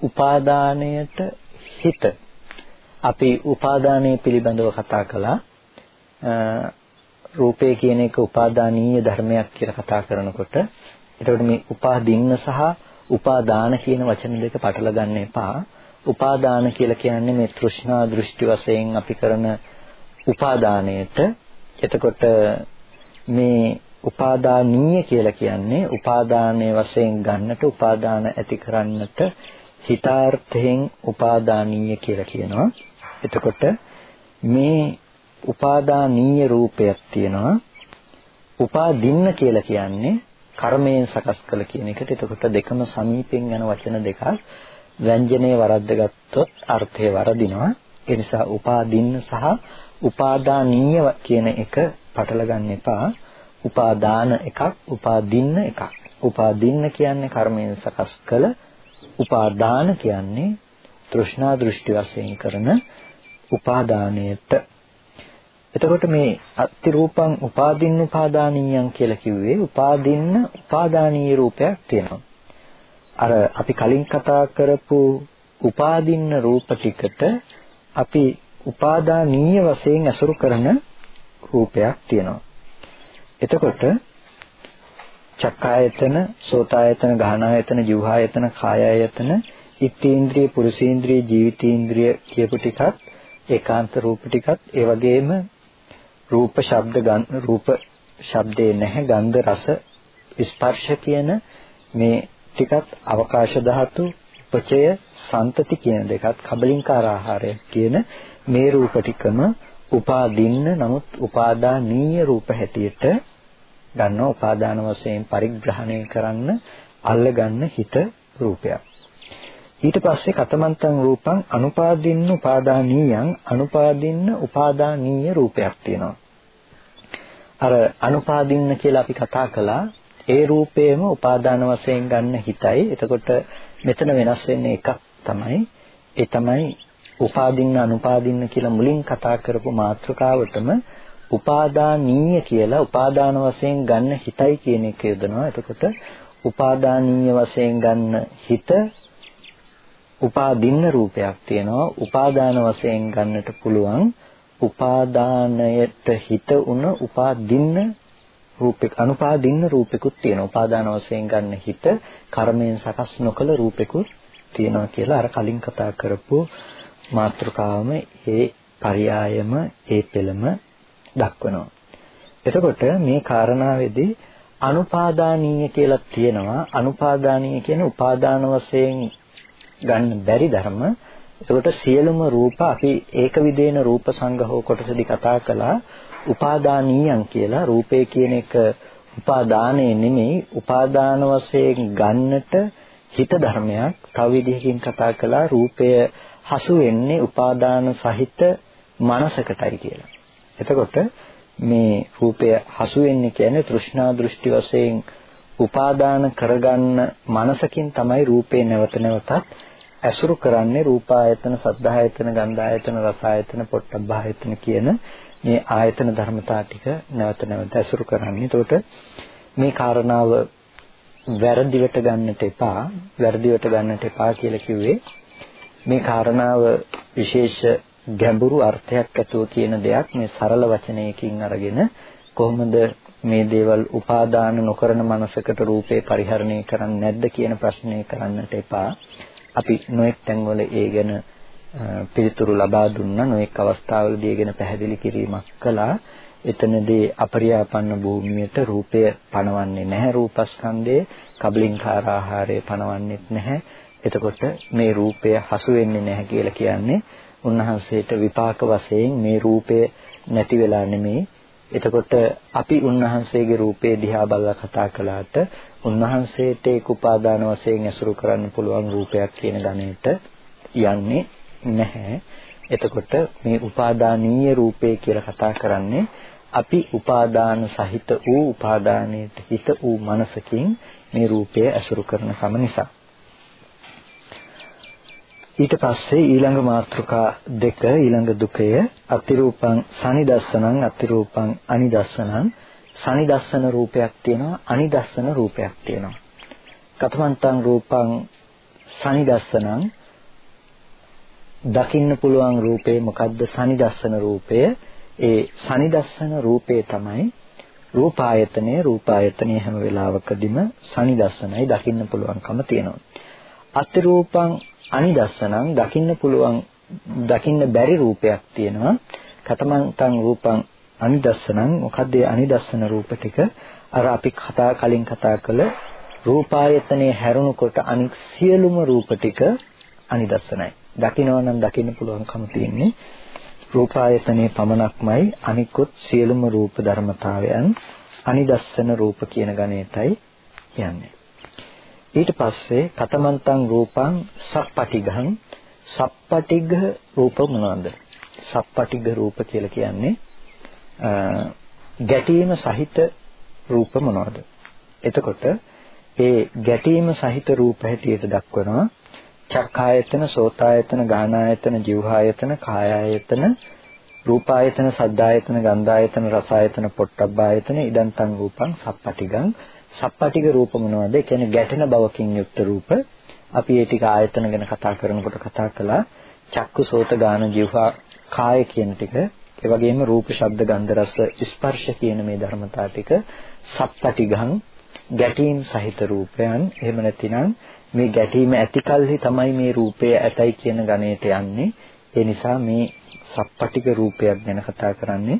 උපාදානයට හිත. අපි උපාදානයේ පිළිබඳව කතා කළා. රූපය කියන එක උපාදානීය ධර්මයක් කියලා කතා කරනකොට. එතකොට මේ උපාදින්න සහ උපාදාන කියන වචන දෙක පටල ගන්න එපා. උපාදාන කියලා කියන්නේ මේ තෘෂ්ණා දෘෂ්ටි වශයෙන් අපි කරන උපාදානයට. එතකොට මේ උපාදානීය කියලා කියන්නේ උපාදානයේ වශයෙන් ගන්නට උපාදාන ඇති කරන්නට හිතාර්ථයෙන් උපාදානීය කියලා කියනවා. එතකොට මේ උපාදානීය රූපයක් තියෙනවා. උපාදින්න කියලා කියන්නේ කර්මයෙන් සකස් කළ කියන එකට. එතකොට දෙකම සමීපෙන් යන වචන දෙකක්. ව්‍යංජනයේ වරද්දගත්තොත් අර්ථය වරදිනවා. ඒ නිසා උපාදින්න සහ උපාදානීය කියන එක පටල ගන්න එපා. උපාදාන එකක්, උපාදින්න එකක්. උපාදින්න කියන්නේ කර්මයෙන් සකස් කළ උපාදාන කියන්නේ තෘෂ්ණා දෘෂ්ටි වශයෙන් කරන උපාදානයට එතකොට මේ අත්තිරූපං උපාදින්න උපාදානීයං කියලා කිව්වේ උපාදින්න උපාදානීය රූපයක් තියෙනවා. අර අපි කලින් කතා කරපු උපාදින්න රූප ටිකට අපි උපාදානීය වශයෙන් අසුරු කරන රූපයක් තියෙනවා. එතකොට චක්කායතන, සෝතායතන, ගාහනායතන, ජීවහායතන, කායායතන, ඉත්තේන්ද්‍රිය, පුරුෂේන්ද්‍රිය, ජීවිතේන්ද්‍රිය කියපු ටිකත් ඒකාන්ත රූප ටිකත් ඒ වගේම රූප ශබ්ද ගන්ධ රූප ශබ්දේ නැහැ ගන්ධ රස ස්පර්ශ කියන මේ ටිකත් අවකාශ ධාතු උපචය සන්තති කියන දෙකත් කබලින්කාර ආහාරය කියන මේ රූප ටිකම උපාදින්න නමුත් උපාදානීය රූප හැටියට ගන්න උපාදාන වශයෙන් පරිග්‍රහණය කරන්න අල්ලගන්න හිත රූපයක්. ඊට පස්සේ කතමන්තං රූපං අනුපාදින්න උපාදානීයං අනුපාදින්න උපාදානීය රූපයක් තියෙනවා. අර අනුපාදින්න කියලා අපි කතා කළා ඒ රූපේම උපාදාන වශයෙන් ගන්න හිතයි. එතකොට මෙතන වෙනස් වෙන්නේ එකක් තමයි. ඒ තමයි උපාදින්න අනුපාදින්න කියලා මුලින් කතා කරපු මාතෘකාවටම උපාදානීය කියලා උපාදාන වශයෙන් ගන්න හිතයි කියන එක යොදනවා. එතකොට උපාදානීය වශයෙන් ගන්න හිත උපාදින්න රූපයක් තියෙනවා. උපාදාන වශයෙන් ගන්නට පුළුවන් උපාදානයට හිත උන උපාදින්න රූපෙක අනුපාදින්න රූපෙකුත් තියෙනවා. උපාදාන වශයෙන් ගන්න හිත කර්මයෙන් සකස් නොකළ රූපෙකුත් තියෙනවා කියලා අර කලින් කතා කරපු මාත්‍රකාවම ඒ පරයායම ඒ පෙළම දක්වනවා. එතකොට මේ කාරණාවේදී අනුපාදානීය කියලා තියෙනවා. අනුපාදානීය කියන උපාදාන වශයෙන් ගන්න බැරි ධර්ම. එතකොට සියලුම රූප අපි ඒක විදේන රූප සංගහව කොටසදී කතා කළා. උපාදානීයන් කියලා රූපේ කියන එක උපාදානයේ නෙමෙයි උපාදාන වශයෙන් ගන්නට හිත ධර්මයක් තව විදිහකින් කතා කළා රූපය හසු වෙන්නේ උපාදාන සහිත මනසකටයි කියලා. එතකොට මේ රූපය හසු වෙන්නේ කියන්නේ තෘෂ්ණා දෘෂ්ටි වශයෙන් උපාදාන කරගන්න මනසකින් තමයි රූපේ නැවත නැවතත් ඇසුරු කරන්නේ රූපායතන, සද්ධායතන, ගන්ධායතන, රසායතන, පොට්ටබ්බායතන කියන මේ ආයතන ධර්මතා ටික නැවත නැවත ඇසුරු කරන්නේ. එතකොට මේ කාරණාව වැරදිවට ගන්නට එපා. වැරදිවට ගන්නට එපා කියලා කිව්වේ මේ කාරණාව විශේෂ ගැඹුරු අර්ථයක් ඇතුව කියන දෙයක් මේ සරල වචනයකින් අරගෙන කොහොමද මේ දේවල් උපාදාන නොකරන මනසකට රූපේ පරිහරණය කරන්නේ නැද්ද කියන ප්‍රශ්නේ කරන්නට එපා. අපි නොඑක් තැන්වල ඒ ගැන පිළිතුරු ලබා දුන්නා නොඑක් අවස්ථාවලදී ඒ ගැන පැහැදිලි කිරීමක් කළා. එතනදී අපරියාපන්න භූමියට රූපය පණවන්නේ නැහැ රූපස්කන්ධයේ කබලින්කාර ආහාරය පණවන්නේත් නැහැ. එතකොට මේ රූපය හසු වෙන්නේ නැහැ කියලා කියන්නේ උන්වහන්සේට විපාක වශයෙන් මේ රූපය නැති වෙලා නෙමෙයි එතකොට අපි උන්වහන්සේගේ රූපේ දිහා බලලා කතා කළාට උන්වහන්සේට ඒක උපාදාන වශයෙන් ඇසුරු කරන්න පුළුවන් රූපයක් කියන ගණයට යන්නේ නැහැ. එතකොට මේ උපාදානීය රූපේ කියලා කතා කරන්නේ අපි උපාදාන සහිත වූ උපාදානයේ හිත වූ මනසකින් මේ රූපය ඇසුරු කරන කම නිසා. ඊට පස්සේ ඊළඟ මාතෘකා දෙක ඊළඟ දුකය අතිරූපං සනිදස්සනං අතිරූපං අනිදස්සනං සනිදස්සන රූපයක් තියෙනවා අනිදස්සන රූපයක් තියෙනවා. කතමන්තං රූපං සනිදස්සනං. දකින්න පුළුවන් රූපේ මොකද්ද? සනිදස්සන රූපය. ඒ සනිදස්සන රූපේ තමයි රූපායතනය රූපායතනය හැම වෙලාවකදීම සනිදස්සනයි දකින්න පුළුවන්කම තියෙනවා. අතිරූපං අනිදස්සනං දකින්න පුළුවන් දකින්න බැරි රූපයක් තියෙනවා. කතමන්තං රූපං අනිදස්සනං මොකද්ද ඒ අනිදස්සන රූප ටික? අර අපි කතා කලින් කතා කළ රූපායතනයේ හැරුණුකොට අනික් සියලුම රූප ටික අනිදස්සනයි. දකිනවා නම් දකින්න පුළුවන්කම තියෙන්නේ රූපායතනයේ පමණක්මයි අනිකුත් සියලුම රූප ධර්මතාවයන් අනිදස්සන රූප කියන ගණයටයි යන්නේ ඊට පස්සේ කතමන්තං රූපං සප්පටිඝං. සප්පටිඝ රූප මොනවද? සප්පටිඝ රූප කියලා කියන්නේ ගැටීම සහිත රූප මොනවද? එතකොට ඒ ගැටීම සහිත රූප හැටියට දක්වනවා චක්ඛායතන, සෝතායතන, ගානායතන, જીවහායතන, කායායතන, රූපායතන, සද්ධායතන, ගන්ධායතන, රසායතන, පොට්ටබ්බායතන, ඉදන්තං රූපං සප්පටිගං සප්පටික රූප මොනවද? ඒ කියන්නේ ගැටෙන බවකින් යුක්ත රූප. අපි ඒ ටික ආයතන ගැන කතා කරනකොට කතා කළා. චක්කු සෝත ගාන જીවහා කාය කියන ටික. ඒ වගේම රූප, ශබ්ද, ගන්ධ, රස, ස්පර්ශ කියන මේ ධර්මතා ටික සප්පටිගං ගැටීම් සහිත රූපයන්. එහෙම නැතිනම් මේ ගැටීම ඇතිකල්හි තමයි මේ රූපය ඇතයි කියන ගණයට යන්නේ. ඒ නිසා මේ සප්පටික රූපයක් ගැන කතා කරන්නේ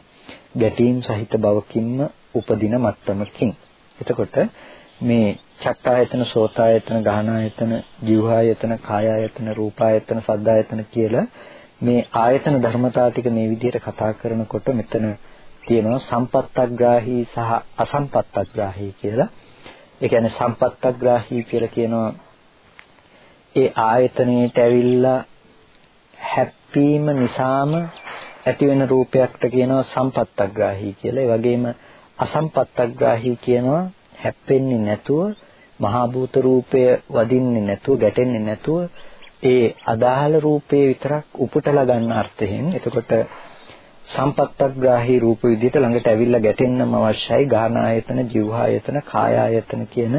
ගැටීම් සහිත බවකින්ම උපදින මට්ටමකින්. එතකොට මේ චක්කායතන, සෝතායතන, ගාහනායතන, જીවහායතන, කායායතන, රූපායතන, සද්දායතන කියලා මේ ආයතන ධර්මතා ටික මේ විදිහට කතා කරනකොට මෙතන තියෙනවා සම්පත්තග්‍රාහී සහ අසම්පත්තග්‍රාහී කියලා. ඒ කියන්නේ සම්පත්තග්‍රාහී කියලා කියනවා ඒ ආයතනයේට ඇවිල්ලා හැප්පීම නිසාම ඇති වෙන රූපයකට කියනවා සම්පත්තග්‍රාහී කියලා. ඒ වගේම අසම්පත්තග්‍රාහී කියනවා හැප්පෙන්නේ නැතුව මහා භූත රූපය වදින්නේ නැතුව ගැටෙන්නේ නැතුව ඒ අදාළ රූපේ විතරක් උපුටලා ගන්න අර්ථයෙන් එතකොට සම්පත්තග්‍රාහී රූප විදිහට ළඟට ඇවිල්ලා ගැටෙන්නම අවශ්‍යයි ගාන ආයතන, જીව ආයතන, කාය ආයතන කියන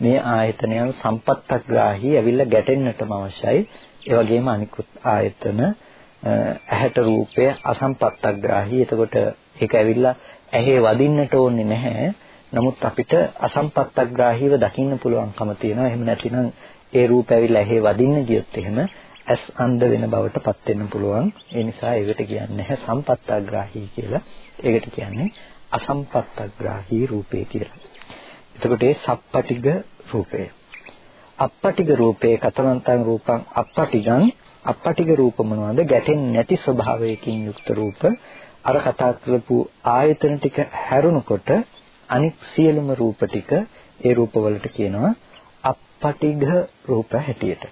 මේ ආයතනයන් සම්පත්තග්‍රාහී ඇවිල්ලා ගැටෙන්නටම අවශ්‍යයි. ඒ වගේම අනිකුත් ආයතන ඇහැට රූපය අසම්පත්තග්‍රාහී. එතකොට ඒක ඇවිල්ලා ඇහි වදින්නට ඕනේ නැහැ. නමුත් අපිට අසම්පත්තග්‍රාහීව දකින්න පුළුවන්කම තියෙනවා. එහෙම නැතිනම් ඒ රූප ඇවිල්ලා ඇහි වදින්න ගියොත් එහෙම ඇස් අන්ධ වෙන බවට පත් වෙන්න පුළුවන්. ඒ නිසා ඒකට කියන්නේ නැහැ සම්පත්තග්‍රාහී කියලා. ඒකට කියන්නේ අසම්පත්තග්‍රාහී රූපේ කියලා. එතකොට ඒ සප්පටිග රූපය. අප්පටිග රූපේ කතමන්තං රූපං අප්පටිගං අප්පටිග රූප මොනවද? ගැටෙන්නේ නැති ස්වභාවයකින් යුක්ත රූප. අර කතා කරපු ආයතන ටික හැරුණකොට අනික් සියලුම රූප ටික ඒ රූපවලට කියනවා අප්පටිග රූප හැටියට.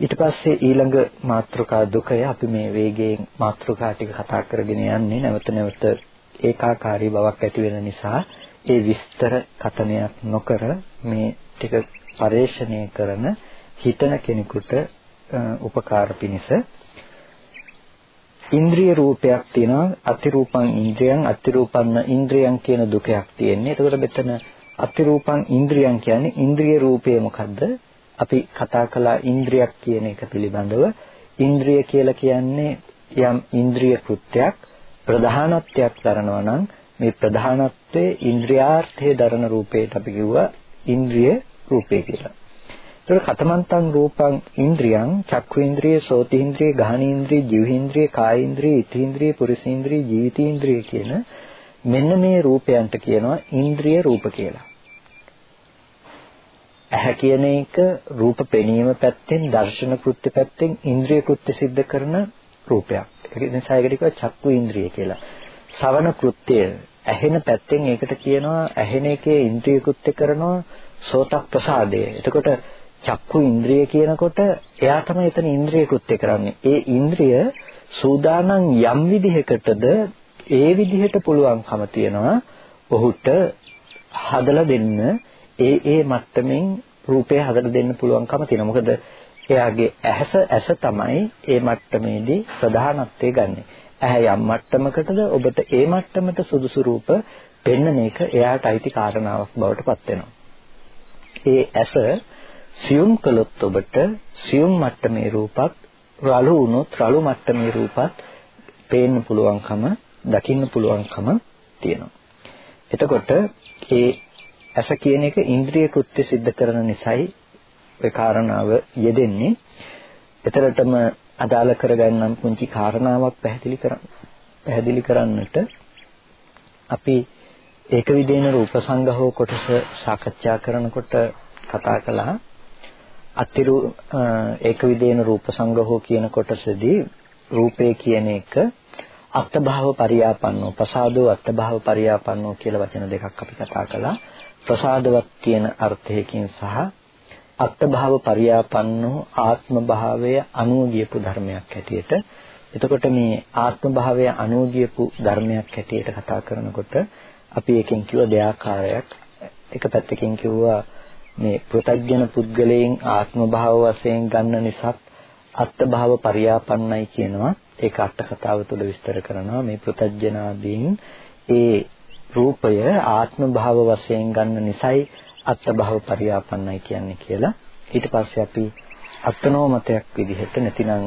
ඊට පස්සේ ඊළඟ මාත්‍රකා දුකය අපි මේ වේගයෙන් මාත්‍රකා ටික කතා කරගෙන යන්නේ නැවත නැවත ඒකාකාරී බවක් ඇති වෙන නිසා ඒ විස්තර කතනයක් නොකර මේ ටික පරේක්ෂණය කරන හිතන කෙනෙකුට උපකාර පිණිස ඉන්ද්‍රිය රූපයක් තියෙනවා අතිරූපං ඉන්ද්‍රියං අතිරූපන්න ඉන්ද්‍රියං කියන දුකයක් තියෙන්නේ. එතකොට මෙතන අතිරූපං ඉන්ද්‍රියං කියන්නේ ඉන්ද්‍රිය රූපය මොකද්ද? අපි කතා කළා ඉන්ද්‍රියක් කියන එක පිළිබඳව. ඉන්ද්‍රිය කියලා කියන්නේ යම් ඉන්ද්‍රිය කෘත්‍යයක් ප්‍රධානත්වයක් දරනවා නම් මේ ප්‍රධානත්වයේ ඉන්ද්‍රියාර්ථයේ දරන රූපයට අපි කිව්වා ඉන්ද්‍රිය රූපේ කියලා. ඒතර කතමන්තං රූපං ඉන්ද්‍රියං චක්ඛුඉන්ද්‍රිය සෝතීන්ද්‍රිය ගාහනීන්ද්‍රිය ජීවහීන්ද්‍රිය කායීන්ද්‍රිය ඉතීන්ද්‍රිය පුරිසීන්ද්‍රිය ජීවිතීන්ද්‍රිය කියන මෙන්න මේ රූපයන්ට කියනවා ඉන්ද්‍රිය රූප කියලා. ඇහැ කියන එක රූප පෙනීම පැත්තෙන් දර්ශන කෘත්‍ය පැත්තෙන් ඉන්ද්‍රිය කෘත්‍ය සිද්ධ කරන රූපයක්. ඒ නිසා ඒකට කියව චක්කු ඉන්ද්‍රිය කියලා. ශ්‍රවණ කෘත්‍ය ඇහෙන පැත්තෙන් ඒකට කියනවා ඇහෙන එකේ ඉන්ද්‍රිය කෘත්‍ය කරනවා සෝතක් ප්‍රසාදය. එතකොට චක්කු ඉන්ද්‍රිය කියනකොට එයා තමයි එතන ඉන්ද්‍රිය කෘත්‍ය කරන්නේ. ඒ ඉන්ද්‍රිය සූදානම් යම් විදිහකටද ඒ විදිහට පුළුවන්කම තියනවා ඔහුට හදලා දෙන්න ඒ ඒ මට්ටමින් රූපය හදලා දෙන්න පුළුවන්කම තියෙනවා. මොකද එයාගේ ඇහැස ඇස තමයි ඒ මට්ටමේදී ප්‍රධානත්වයේ ගන්නෙ. ඇහැ යම් මට්ටමකටද ඔබට ඒ මට්ටමට සුදුසු රූප පෙන්වන එක එයාට අයිති කාරණාවක් බවට පත් වෙනවා. ඒ ඇස සියුම් කළොත් ඔබට සියුම් මට්ටමේ රූපත් රළු වුණොත් රළු මට්ටමේ රූපත් පේන්න පුළුවන්කම දකින්න පුළුවන්කම තියෙනවා. එතකොට ඒ ඇස කියන එක ඉන්ද්‍රිය කෘත්‍ය සිද්ධ කරන නිසායි ඒ කාරණාව යෙදෙන්නේ. එතරටම අදාළ කරගන්නම් පුංචි කාරණාවක් පැහැදිලි කරන්න. පැහැදිලි කරන්නට අපි ඒක විදේන රූප සංගහෝ කොටස සාකච්ඡා කරනකොට කතා කළා. අතිරු ඒක විදේන රූප සංගහෝ කියන කොටසදී රූපය කියන එක අත්භාව පරියාපන්නෝ ප්‍රසාදෝ අත්භාව පරියාපන්නෝ කියලා වචන දෙකක් අපි කතා කළා. ප්‍රසාදවත් කියන අර්ථයකින් සහ අත්භාව පරියාපන්නෝ ආත්ම භාවය අනුගියපු ධර්මයක් හැටියට. එතකොට මේ ආත්ම භාවය අනුගියපු ධර්මයක් හැටියට කතා කරනකොට අපි එකෙන් කිව්ව දෙආකාරයක් එක පැත්තකින් කිව්වා මේ පෘථග්ජන පුද්ගලයන් ආත්ම භාව වශයෙන් ගන්න නිසා අත්භාව පරියාපන්නයි කියනවා. ඒක අට කතාව තුළ විස්තර කරනවා. මේ පෘථග්ජනාදීන් ඒ රූපය ආත්ම භාව වශයෙන් ගන්න නිසායි අත්භව පරියාපන්නයි කියන්නේ කියලා. ඊට පස්සේ අපි අත්නෝ මතයක් විදිහට නැතිනම්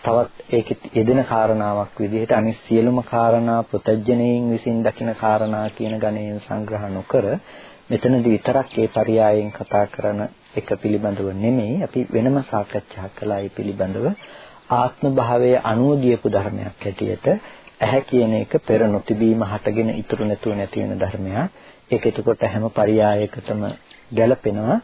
තවත් ඒකෙ යෙදෙන කාරණාවක් විදිහට අනිත් සියලුම කාරණා ප්‍රත්‍යජනයෙන් විසින් දකින කාරණා කියන ගණයෙන් සංග්‍රහ නොකර මෙතනදී විතරක් ඒ පරයයන් කතා කරන එක පිළිබඳව නෙමෙයි. අපි වෙනම සාකච්ඡා කළා ඒ පිළිබඳව. ආත්ම භාවයේ අනුව ගියපු ධර්මයක් හැටියට ඇහැ කියන එක පෙර නොතිබීම හටගෙන ඉතුරු නැතුව නැති වෙන ධර්මයක්. ඒක එතකොට හැම පරයයකටම ගැලපෙනවා.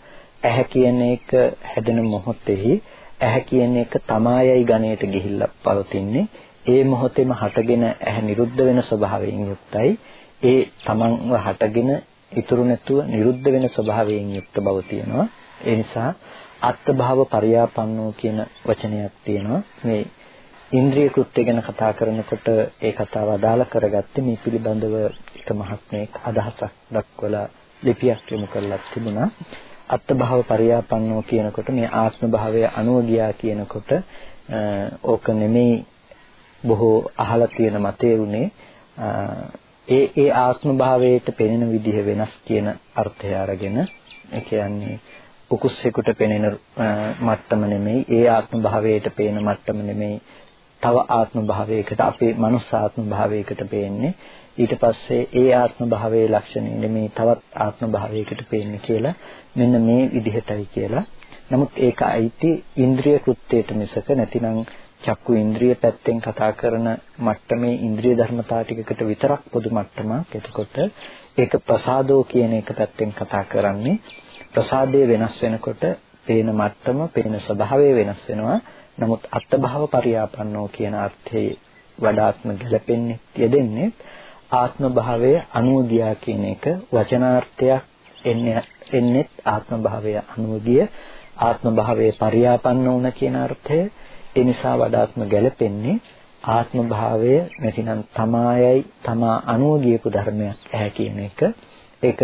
ඇහැ කියන එක හැදෙන මොහොතෙහි ඇහැ කියන එක තමායයි ගණයට ගිහිල්ලා පවතින්නේ. ඒ මොහොතේම හටගෙන ඇහැ නිරුද්ධ වෙන ස්වභාවයෙන් යුක්තයි. ඒ තමන්ව හටගෙන ඉතුරු නැතුව නිරුද්ධ වෙන ස්වභාවයෙන් යුක්ත බව තියෙනවා. ඒ නිසා අත්භාව පරියාපන්නෝ කියන වචනයක් තියෙනවා. මේ ඉන්ද්‍රිය කෘත්‍ය ගැන කතා කරනකොට ඒ කතාව අදාළ කරගත්තේ මේ පිළිබඳව එක මහත්මයෙක් අදහසක් දක්වලා ලිපියක් යොමු කරලා තිබුණා. අත්භාව පරියාපන්නෝ කියනකොට මේ ආත්ම භාවය අනුව ගියා කියනකොට ඕක නෙමෙයි බොහෝ අහලා තියෙන මතේ උනේ ඒ ඒ ආත්ම භාවයට පෙනෙන විදිහ වෙනස් කියන අර්ථය අරගෙන ඒ කියන්නේ උකුස්සෙකුට පෙනෙන මට්ටම නෙමෙයි. ඒ ආත්ම භාවයට පේන මට්ටම නෙමෙයි. තව ආත්ම භාවයකට අපේ මනුස්ස ආත්ම භාවයකට පේන්නේ. ඊට පස්සේ ඒ ආත්ම භාවයේ ලක්ෂණය නෙමෙයි තවත් ආත්ම භාවයකට පේන්නේ කියලා මෙන්න මේ විදිහටයි කියලා. නමුත් ඒක අයිති ඉන්ද්‍රිය කෘත්‍යයට මිසක නැතිනම් චක්කු ඉන්ද්‍රිය පැත්තෙන් කතා කරන මට්ටමේ ඉන්ද්‍රිය ධර්මතා ටිකකට විතරක් පොදු මට්ටමක්. එතකොට ඒක ප්‍රසාදෝ කියන එක පැත්තෙන් කතා කරන්නේ ප්‍රසාදය වෙනස් වෙනකොට පේන මට්ටම, පේන ස්වභාවය වෙනස් වෙනවා. නමුත් අත්භව පරියාපන්නෝ කියන අර්ථයේ වඩාත්ම ගැලපෙන්නේ යෙදෙන්නේ ආත්ම භාවය අනුගියා කියන එක. වචනාර්ථයක් එන්නේ එන්නේ ආත්ම භාවය අනුගිය ආත්ම භාවයේ පරියාපන්න වුණ කියන අර්ථය. ඒ නිසා වඩාත්ම ගැලපෙන්නේ ආත්ම භාවය නැතිනම් තමායයි තමා අනුව ගියපු ධර්මයක් ඇහැ කියන එක. ඒක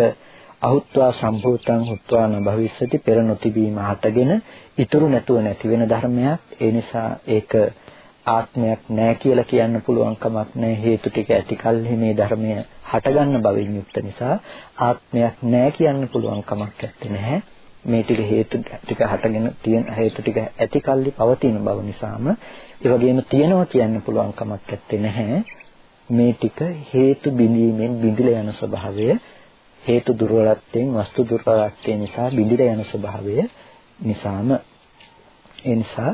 අහුත්වා සම්භූතං හුත්වා නභවිස්සති පෙර නොතිබීම හටගෙන ඉතුරු නැතුව නැති වෙන ධර්මයක්. ඒ නිසා ඒක ආත්මයක් නෑ කියලා කියන්න පුළුවන් කමක් නෑ. හේතු ටික ඇති කල්හි මේ ධර්මය හටගන්න බවින් යුක්ත නිසා ආත්මයක් නෑ කියන්න පුළුවන් කමක් නැත්තේ මේ ටික හේතු ටික හටගෙන තියෙන හේතු ටික ඇති කල්ලි පවතින බව නිසාම ඒ වගේම තියෙනවා කියන්න පුළුවන් කමක් නැත්තේ නැහැ. මේ ටික හේතු බිඳීමෙන් බිඳිලා යන ස්වභාවය හේතු දුර්වලත්වයෙන් වස්තු දුර්වලත්වය නිසා බිඳිලා යන ස්වභාවය නිසාම. ඒ නිසා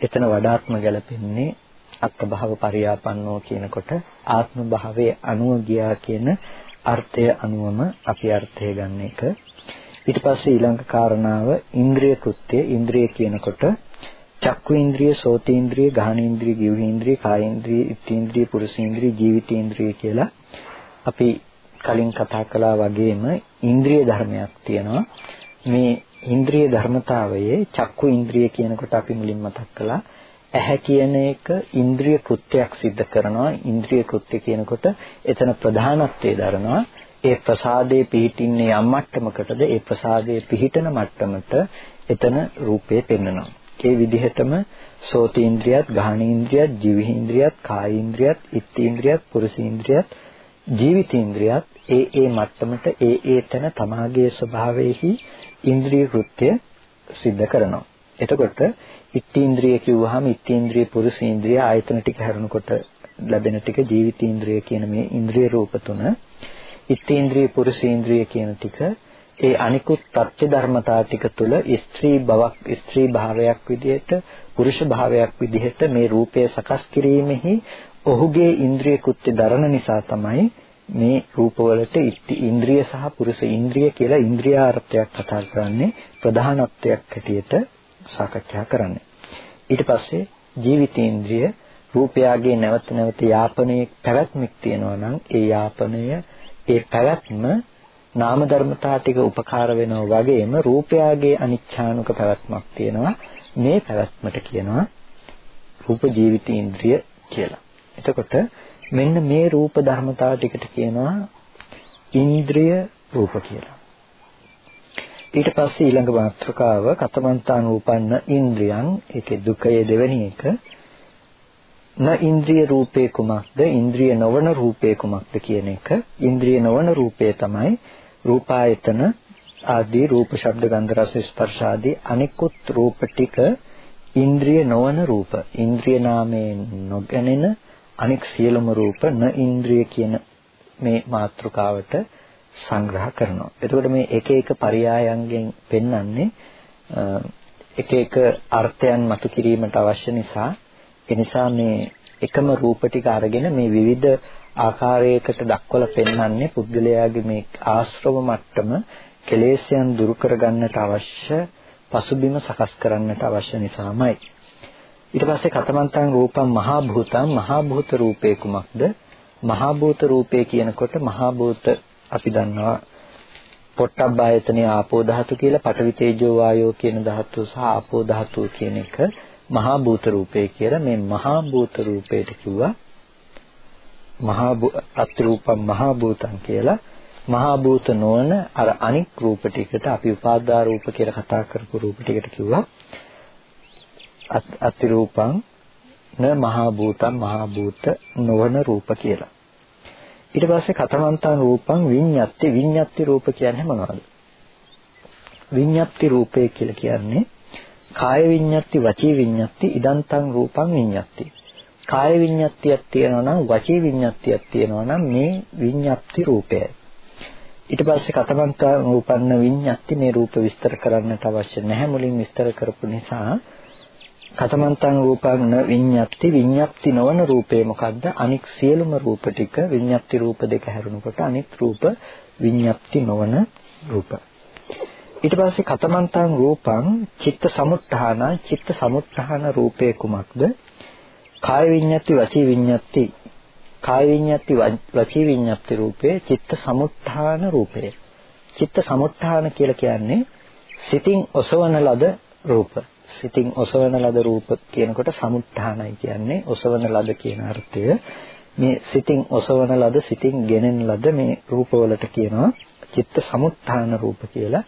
එතන වඩාත්ම ගැලපෙන්නේ අත්භව පරියාපන්නෝ කියනකොට ආත්ම භාවයේ අනුව ගියා කියන අර්ථය අනුවම අපි අර්ථය ගන්න එක. ඊට පස්සේ ඊළඟ කාරණාව ඉන්ද්‍රිය කෘත්‍ය. ඉන්ද්‍රිය කියනකොට චක්කු ඉන්ද්‍රිය, සෝතේන්ද්‍රිය, ගාහනේන්ද්‍රිය, જીවේන්ද්‍රිය, කායේන්ද්‍රිය, ඉත්තේන්ද්‍රිය, පුරුෂේන්ද්‍රිය, ජීවිතේන්ද්‍රිය කියලා අපි කලින් කතා කළා වගේම ඉන්ද්‍රිය ධර්මයක් තියෙනවා. මේ ඉන්ද්‍රිය ධර්මතාවයේ චක්කු ඉන්ද්‍රිය කියනකොට අපි මුලින් මතක් කළා ඇහැ කියන එක ඉන්ද්‍රිය කෘත්‍යයක් සිද්ධ කරනවා ඉන්ද්‍රිය කෘත්‍ය කියනකොට එතන ප්‍රධානත්වයේ දරනවා ඒ ප්‍රසාදයේ පිහිටින්නේ යම් මට්ටමකටද ඒ ප්‍රසාදයේ පිහිටන මට්ටමට එතන රූපේ පෙන්වනවා. ඒ විදිහටම සෝතීන්ද්‍රියත්, ගාහනීන්ද්‍රියත්, ජීවීන්ද්‍රියත්, කායීන්ද්‍රියත්, ඉත්තීන්ද්‍රියත්, පුරුෂීන්ද්‍රියත්, ජීවිතීන්ද්‍රියත් ඒ ඒ මට්ටමට ඒ ඒ තැන තමාගේ ස්වභාවයෙහි ඉන්ද්‍රිය කෘත්‍ය සිද්ධ කරනවා. එතකොට ඉත්තීන්ද්‍රිය කිව්වහම ඉත්තීන්ද්‍රිය පුරුෂීන්ද්‍රිය ආයතන ටික හැරුණකොට ලැබෙන ටික ජීවිතීන්ද්‍රිය කියන මේ ඉන්ද්‍රිය රූප තුන ඉත්තේන්ද්‍රිය පුරුෂේන්ද්‍රිය කියන ටික ඒ අනිකුත් තත්ත්ව ධර්මතා ටික තුළ ස්ත්‍රී බවක් ස්ත්‍රී භාවයක් විදිහට පුරුෂ භාවයක් විදිහට මේ රූපය සකස් කිරීමෙහි ඔහුගේ ඉන්ද්‍රිය කෘත්‍ය දරන නිසා තමයි මේ රූපවලට ඉන්ද්‍රිය සහ පුරුෂ ඉන්ද්‍රිය කියලා ඉන්ද්‍රියාර්ථයක් කතා කරන්නේ ප්‍රධානත්වයක් හැටියට සාකච්ඡා කරන්නේ. ඊට පස්සේ ජීවිතේන්ද්‍රිය රූපයාගේ නැවත නැවත යාපනයේ පැවැත්මක් තියෙනවා නම් ඒ යාපනය ඒ පැවැත්ම නාම ධර්මතා ටික උපකාර වෙනවා වගේම රූපයාගේ අනිච්ඡානුක පැවැත්මක් තියෙනවා මේ පැවැත්මට කියනවා රූප ජීවිතේන්ද්‍රිය කියලා. එතකොට මෙන්න මේ රූප ධර්මතා ටිකට කියනවා ඉන්ද්‍රිය රූප කියලා. ඊට පස්සේ ඊළඟ මාත්‍රකාව කතමන්තාන රූපන්න ඉන්ද්‍රියං ඒකේ දුකයේ දෙවෙනි එක. න ඉන්ද්‍රිය රූපේ කුමක්ද? ඉන්ද්‍රිය නොවන රූපේ කුමක්ද කියන එක. ඉන්ද්‍රිය නොවන රූපේ තමයි රූපායතන ආදී රූප ශබ්ද ගන්ධ රස ස්පර්ශ ආදී අනිකුත් රූප ටික ඉන්ද්‍රිය නොවන රූප. ඉන්ද්‍රිය නාමයෙන් නොගැනෙන අනික් සියලුම රූප න ඉන්ද්‍රිය කියන මේ මාතෘකාවට සංග්‍රහ කරනවා. එතකොට මේ එක එක පරයයන්ගෙන් පෙන්වන්නේ එක එක අර්ථයන් මතු කිරීමට අවශ්‍ය නිසා ඒ නිසා මේ එකම රූප ටික අරගෙන මේ විවිධ ආකාරයකට දක්වලා පෙන්වන්නේ පුද්ගලයාගේ මේ ආශ්‍රව මට්ටම කෙලෙස්යන් දුරු කරගන්නට අවශ්‍ය පසුබිම සකස් කරන්නට අවශ්‍ය නිසාමයි. ඊට පස්සේ කතමන්තං රූපං මහා භූතං මහා භූත රූපේ කුමක්ද? මහා භූත රූපේ කියනකොට මහා භූත අපි දන්නවා. පොට්ටබ්බායතනේ ආපෝ ධාතු කියලා පඨවි තේජෝ වායෝ කියන ධාතු සහ ආපෝ ධාතු කියන එක මහා භූත රූපේ කියලා. මේ මහා භූත රූපයට කිව්වා මහා අත්‍රූපම් මහා භූතං කියලා. මහා භූත නොවන අර අනික් රූප ටිකට අපි උපාදා රූප කියලා කතා කරපු රූප ටිකට කිව්වා. අතිරූපං න මහා භූතං මහා භූත නොවන රූප කියලා. ඊට පස්සේ කතමන්තං රූපං විඤ්ඤාති විඤ්ඤාති රූප කියන්නේ මොනවද? විඤ්ඤාප්ති රූපය කියලා කියන්නේ කාය විඤ්ඤාප්ති වචී විඤ්ඤාප්ති ඉදන්තං රූපං විඤ්ඤාප්ති. කාය විඤ්ඤාප්තියක් තියෙනවා නම් වචී විඤ්ඤාප්තියක් තියෙනවා නම් මේ විඤ්ඤාප්ති රූපයයි. ඊට පස්සේ කතමන්තා රූපන්න විඤ්ඤාප්ති මේ රූප විස්තර කරන්නට අවශ්‍ය නැහැ මුලින් විස්තර කරපු නිසා කතමන්තං රූපං න විඤ්ඤාප්ති. විඤ්ඤාප්ති නොවන රූපේ මොකද්ද? අනික් සියලුම රූප ටික විඤ්ඤාප්ති රූප දෙක හැරුණකොට අනිත් රූප විඤ්ඤාප්ති නොවන රූප. ඊට පස්සේ කතමන්තං රූපං චිත්ත සමුත්ථාන. චිත්ත සමුත්ථාන රූපේ කුමක්ද? කාය විඤ්ඤාති වචී විඤ්ඤාති කාය විඤ්ඤාති වචී විඤ්ඤාති රූපේ චිත්ත සමුත්ථාන රූපේ. චිත්ත සමුත්ථාන කියලා කියන්නේ සිතින් ඔසවන ලද රූප. සිතින් ඔසවන ලද රූප කියනකොට සමුත්ථානයි කියන්නේ ඔසවන ලද කියන අර්ථය මේ සිතින් ඔසවන ලද සිතින් ගෙනෙන ලද මේ රූපවලට කියනවා චිත්ත සමුත්ථාන රූප කියලා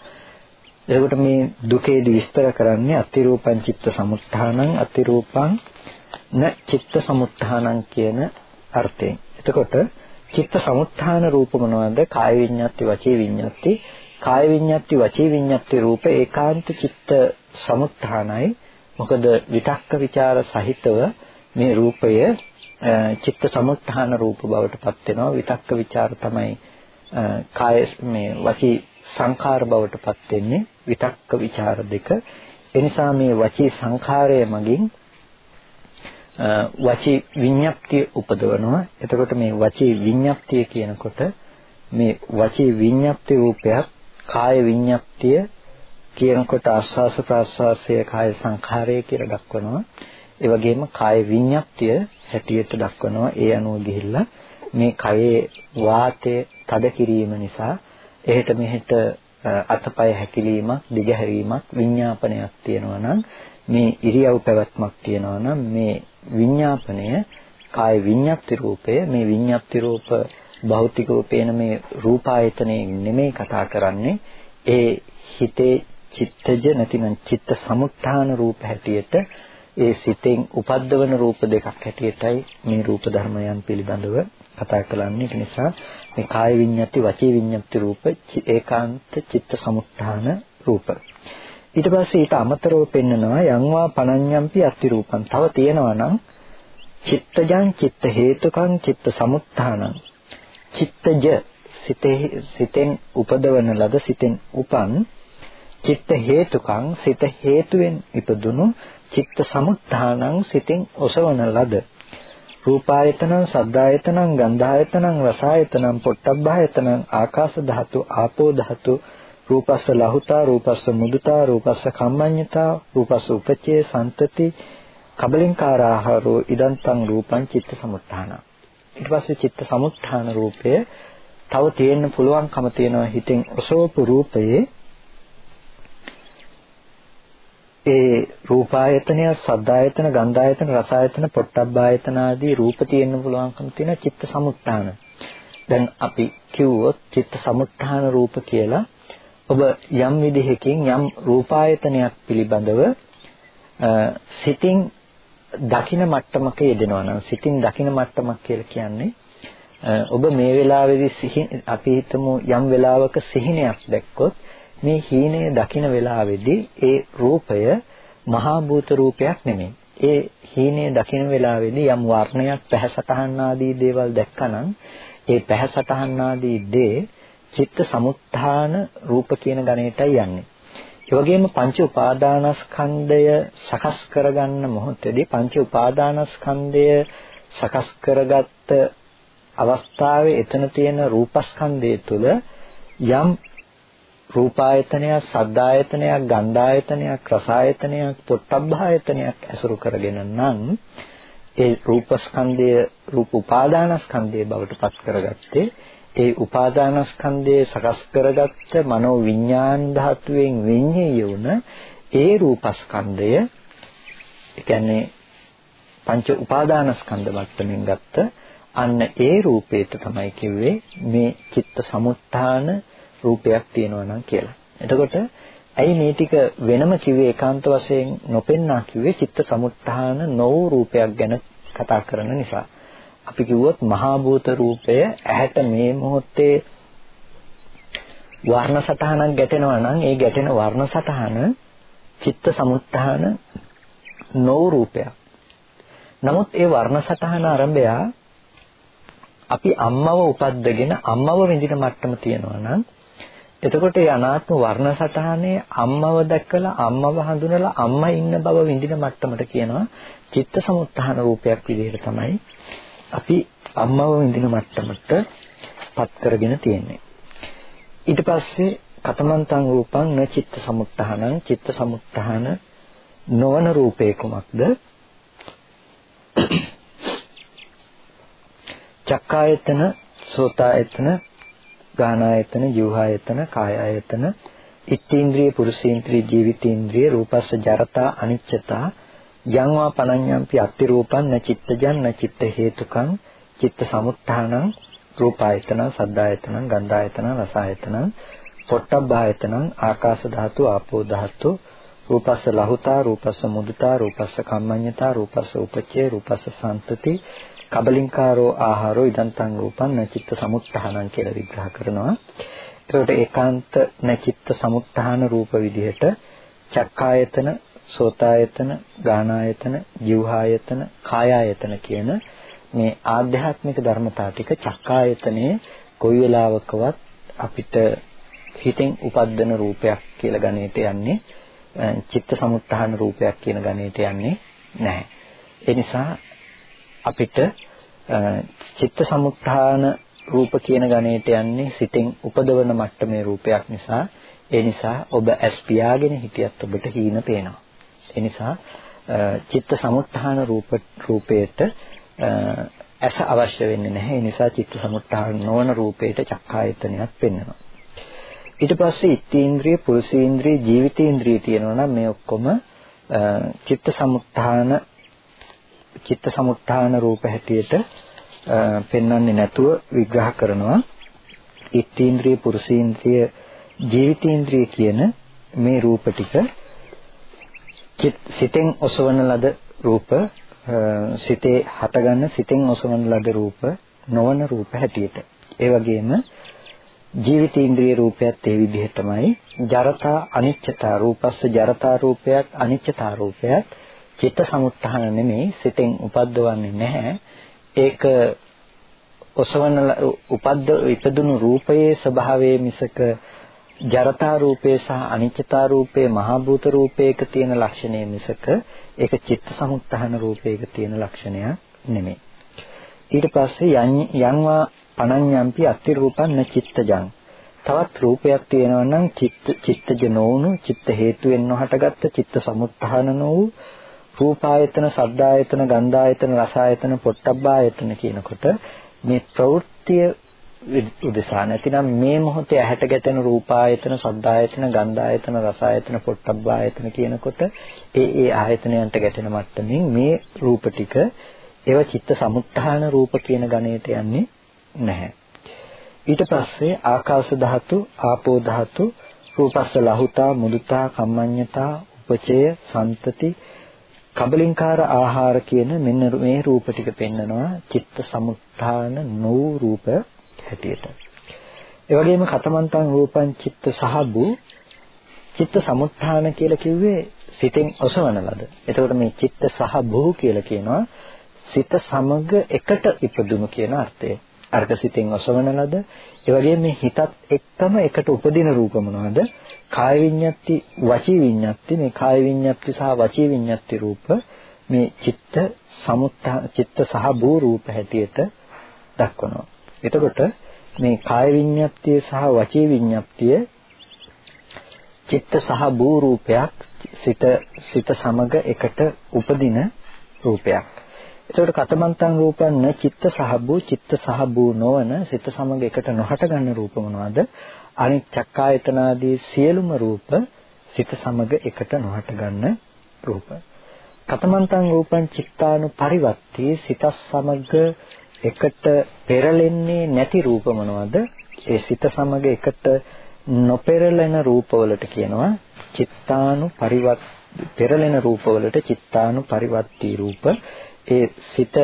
එතකොට මේ දුකේදී විස්තර කරන්නේ අතිරූපං චිත්ත සමුත්ථානං අතිරූපං න චිත්ත සමුත්ථානං කියන අර්ථයෙන්. එතකොට චිත්ත සමුත්ථාන රූප මොනවද? කාය විඤ්ඤාති වචී විඤ්ඤාති කාය විඤ්ඤාති වචී විඤ්ඤාති රූප ඒකාන්ත චිත්ත සමුත්ථානයි. මොකද විතක්ක ਵਿਚාර සහිතව මේ රූපය චිත්ත සමුත්ථාන රූප බවට පත් වෙනවා. විතක්ක ਵਿਚාර තමයි කාය මේ වචී සංඛාර බවට පත් වෙන්නේ. විතක්ක ਵਿਚාර දෙක. එනිසා මේ වචී සංඛාරය මගින් වචී විඤ්ඤාප්තිය උපදවනවා. එතකොට මේ වචී විඤ්ඤාප්තිය කියනකොට මේ වචී විඤ්ඤාප්ති රූපයක් කාය විඤ්ඤාප්තිය කියනකොට ආස්වාස ප්‍රාස්වාසය කාය සංඛාරය කියලා දක්වනවා. ඒ වගේම කාය විඤ්ඤාප්තිය හැටියට දක්වනවා. ඒ අනුව ගිහිල්ලා මේ කයේ වාතය තද කිරීම නිසා එහෙට මෙහෙට අතපය හැකිලීමක් දිගහැරීමක් විඤ්ඤාපනයක් තියෙනවා නම් මේ ඉරියව් පැවැත්මක් තියෙනවා නම් මේ විඤ්ඤාපනය කාය විඤ්ඤාප්ති රූපය මේ විඤ්ඤාප්ති රූප භෞතිකව පේන මේ රූපායතනයේ නෙමෙයි කතා කරන්නේ ඒ හිතේ චිත්තජ නැතිනම් චිත්ත සමුත්ථාන රූප හැටියට ඒ සිතෙන් උපද්දවන රූප දෙකක් හැටියටයි මේ රූප ධර්මයන් පිළිබඳව කතා කරන්නේ. ඒ නිසා මේ කාය විඤ්ඤාති වචී විඤ්ඤාති රූප ඒකාන්ත චිත්ත සමුත්ථාන රූප. ඊට පස්සේ ඊට අමතරව පෙන්නනවා යංවා පණඤ්ඤම්පි අත්ති රූපං. තව තියෙනවා නම් චිත්තජං චිත්ත හේතුකං චිත්ත සමුත්ථානං. චිත්තජ සිතේ සිතෙන් උපදවන ලද සිතෙන් උපන් චිත්ත හේතුකං සිත හේතුවෙන් ඉපදුණු චිත්ත සමුත්ථානං සිතින් ඔසවන ලද. රූපායතනං සද්ධායතනං ගන්ධායතනං රසායතනං පොට්ටබ්බායතනං ආකාශ ධාතු ආපෝ ධාතු රූපස්ස ලහුතා රූපස්ස මුදුතා රූපස්ස කම්මඤ්ඤතා රූපස්ස උපචේ සන්තති කබලින්කාරාහාරෝ ඉදන්තං රූපං චිත්ත සමුත්ථාන. ඊට පස්සේ චිත්ත සමුත්ථාන රූපය තව තියෙන්න පුළුවන්කම තියෙනවා හිතෙන් ඔසවපු රූපයේ ඒ රූපායතනය, සද්දායතන, ගන්ධායතන, රසායතන, පොට්ටබ්බායතන ආදී රූප තියෙන්න පුළුවන්කම තියෙන චිත්ත සමුත්ථාන. දැන් අපි කිව්වොත් චිත්ත සමුත්ථාන රූප කියලා ඔබ යම් විදිහකින් යම් රූපායතනයක් පිළිබඳව සිතින් දකින මට්ටමක යෙදෙනවා නම් සිතින් දකින මට්ටමක් කියලා කියන්නේ ඔබ මේ වෙලාවේදී අපි හිතමු යම් වෙලාවක සිහිනයක් දැක්කොත් මේ හීනය දකින වෙලාවේදී ඒ රූපය මහා භූත රූපයක් නෙමෙයි. ඒ හීනය දකින වෙලාවේදී යම් වර්ණයක් පැහැසටහන් ආදී දේවල් දැක්කනම් ඒ පැහැසටහන් ආදී දේ චිත්ත සමුත්ථාන රූප කියන ගණයටයි යන්නේ. ඒ වගේම පංච උපාදානස්කන්ධය සකස් කරගන්න මොහොතේදී පංච උපාදානස්කන්ධය සකස් කරගත්ත අවස්ථාවේ එතන තියෙන රූපස්කන්ධය තුළ යම් රූපායතනයක්, සද්දායතනයක්, ගන්ධායතනයක්, රසායතනයක්, පොට්ටබ්බායතනයක් ඇසුරු කරගෙන නම් ඒ රූපස්කන්ධය රූප උපාදානස්කන්ධය බවට පත් කරගත්තේ. ඒ උපාදානස්කන්ධය සකස් කරගත්ත මනෝ විඥාන ධාතුවෙන් විඤ්ඤාය වුණ ඒ රූපස්කන්ධය ඒ කියන්නේ පංච උපාදානස්කන්ධ මට්ටමින් ගත්ත අන්න ඒ රූපේට තමයි කිව්වේ මේ චිත්ත සමුත්ථාන රූපයක් තියෙනවා නම් කියලා. එතකොට ඇයි මේ ටික වෙනම කිව්වේ ඒකාන්ත වශයෙන් නොපෙන්නා කිව්වේ චිත්ත සමුත්ථාන නොවූ රූපයක් ගැන කතා කරන නිසා. අපි කිව්වොත් මහා භූත රූපය ඇහැට මේ මොහොතේ වර්ණ සටහනක් ගැටෙනවා නම් ඒ ගැටෙන වර්ණ සටහන චිත්ත සමුත්ථාන නෝ රූපයක්. නමුත් ඒ වර්ණ සටහන ආරම්භය අපි අම්මව උපද්දගෙන අම්මව විඳින මට්ටම තියෙනවා නම් එතකොට ඒ අනාත්ම වර්ණ සටහනේ අම්මව දැක්කලා අම්මව හඳුනලා අම්මා ඉන්න බව විඳින මට්ටමට කියනවා චිත්ත සමුත්ථාන රූපයක් විදිහට තමයි අපි අම්මව විඳින මට්ටමට පත් කරගෙන තියෙන්නේ. ඊට පස්සේ කතමන්තං රූපං න චිත්ත සමුත්ථානං චිත්ත සමුත්ථාන නොවන රූපේ කුමක්ද? චක්කායතන, සෝතායතන, ගානායතන, ජීවහායතන, කායායතන, ඉත්තේන්ද්‍රිය, පුරුෂේන්ද්‍රිය, ජීවිතේන්ද්‍රිය, රූපස්ස ජරතා, අනිච්චතා, යංවා පනඤ්ඤම්පි අත්ති රූපං න චිත්තජං න චිත්ත හේතුකං චිත්ත සමුත්ථානං රූපායතන, සද්දායතන, ගන්ධායතන, රසායතන, පොට්ටබ්බායතන, ආකාශ ධාතු, ආපෝ ධාතු, රූපස්ස ලහුතා, රූපස්ස මුදුතා, රූපස්ස කම්මඤ්ඤතා, රූපස්ස උපචේ, රූපස්ස සම්තති, කබලින්කාරෝ ආහාරෝ ඉදන්තං රූපං නචිත්ත සමුත්ථානං කියලා විග්‍රහ කරනවා. ඒකට ඒකාන්ත නචිත්ත සමුත්ථාන රූප විදිහට චක්කායතන, සෝතායතන, ගානායතන, જીවහායතන, කායායතන කියන මේ ආධ්‍යාත්මික ධර්මතා ටික චක්කායතනයේ කොයි වෙලාවකවත් අපිට හිතෙන් උපද්දන රූපයක් කියලා ගණේට යන්නේ චිත්ත සමුත්ථාන රූපයක් කියන ගණේට යන්නේ නැහැ. ඒ නිසා අපිට චිත්ත සමුත්ථාන රූප කියන ගණයට යන්නේ සිතෙන් උපදවන මට්ටමේ රූපයක් නිසා ඒ නිසා ඔබ ඇස් පියාගෙන හිටියත් ඔබට හීන පේනවා. ඒ නිසා චිත්ත සමුත්ථාන රූප රූපයට ඇස අවශ්‍ය වෙන්නේ නැහැ. ඒ නිසා චිත්ත සමුත්ථාන නොවන රූපයට චක්කායතනයක් පෙන්වනවා. ඊට පස්සේ ඉත්තේන්ද්‍රිය, පුරුෂේන්ද්‍රිය, ජීවිතේන්ද්‍රිය තියෙනවා නම් මේ ඔක්කොම චිත්ත සමුත්ථාන චිත්ත සමුත්ථාන රූප හැටියට පෙන්වන්නේ නැතුව විග්‍රහ කරනවා. ඉත්තේන්ද්‍රිය පුරුෂේන්ද්‍රිය ජීවිතේන්ද්‍රිය කියන මේ රූප ටික සිතෙන් ඔසවන ලද රූප සිතේ හටගන්න සිතෙන් ඔසවන ලද රූප නොවන රූප හැටියට. ඒ වගේම ජීවිතේන්ද්‍රිය රූපයත් ඒ විදිහටමයි. ජරතා අනිච්චතා රූපස්ස ජරතා රූපයක් අනිච්චතා රූපයක්. චිත්ත සමුත්ථාන නෙමෙයි සිතෙන් උපද්දවන්නේ නැහැ. ඒක ඔසවන උපද්ද ඉපදුණු රූපයේ ස්වභාවයේ මිසක ජරතා රූපේ සහ අනිච්චතා රූපේ මහා භූත රූපයක තියෙන ලක්ෂණය මිසක ඒක චිත්ත සමුත්ථාන රූපයක තියෙන ලක්ෂණයක් නෙමෙයි. ඊට පස්සේ යන්වා පණඤ්ඤම්පි අති රූපං න චිත්තජං. තවත් රූපයක් තියෙනවා නම් චිත්ත චිත්තජ නොවුණු චිත්ත හේතුවෙන් නොහටගත්ත චිත්ත සමුත්ථාන නොවු රූපායතන, සද්දායතන, ගන්ධායතන, රසායතන, පොට්ටබ්බායතන කියනකොට මේ ප්‍රවෘත්තිය උදෙසා නැතිනම් මේ මොහොතේ ඇහැට ගැටෙන රූපායතන, සද්දායතන, ගන්ධායතන, රසායතන, පොට්ටබ්බායතන කියනකොට ඒ ඒ ආයතනයන්ට ගැටෙන මට්ටමින් මේ රූප ටික ඒව චිත්ත සමුත්ථාන රූප කියන ගණයට යන්නේ නැහැ. ඊට පස්සේ ආකාශ ධාතු, ආපෝ ධාතු, රූපස්ස ලහුතා, මුදුතා, කම්මඤ්ඤතා, උපචය, සන්තති කබලින්කාර ආහාර කියන මෙන්න මේ රූප ටික පෙන්නනවා චිත්ත සමුත්ථාන නෝ රූප හැටියට. ඒ වගේම කතමන්තං රූපං චිත්ත සහබු චිත්ත සමුත්ථාන කියලා කිව්වේ සිතෙන් ඔසවන ලද. එතකොට මේ චිත්ත සහබු කියලා කියනවා සිත සමග එකට ඉපදුණු කියන අර්ථය. අර්ග සිතෙන් ඔසවන ලද ඒ වගේම මේ හිතත් එක්කම එකට උපදින රූප මොනවද? කාය විඤ්ඤාති වචී විඤ්ඤාති මේ කාය විඤ්ඤාති සහ වචී විඤ්ඤාති රූප මේ චිත්ත සමුත්ථා චිත්ත සහ භූ රූප හැටියට දක්වනවා. එතකොට මේ කාය විඤ්ඤාතිය සහ වචී විඤ්ඤාතිය චිත්ත සහ භූ රූපයක් සිත සිත සමග එකට උපදින රූපයක්. එතකොට කතමන්තං රූපං න චිත්ත සහබ්බෝ චිත්ත සහබ්බෝ නොවන සිත සමග එකට නොහට ගන්න රූප මොනවද? අනිත් චක්කායතනාදී සියලුම රූප සිත සමග එකට නොහට ගන්න රූප. කතමන්තං රූපං චිත්තානු පරිවර්තී සිත සමග එකට පෙරලෙන්නේ නැති රූප මොනවද? ඒ සිත සමග එකට නොපෙරලෙන රූපවලට කියනවා චිත්තානු පරිවත් පෙරලෙන රූපවලට චිත්තානු පරිවර්තී රූප ඒ සිත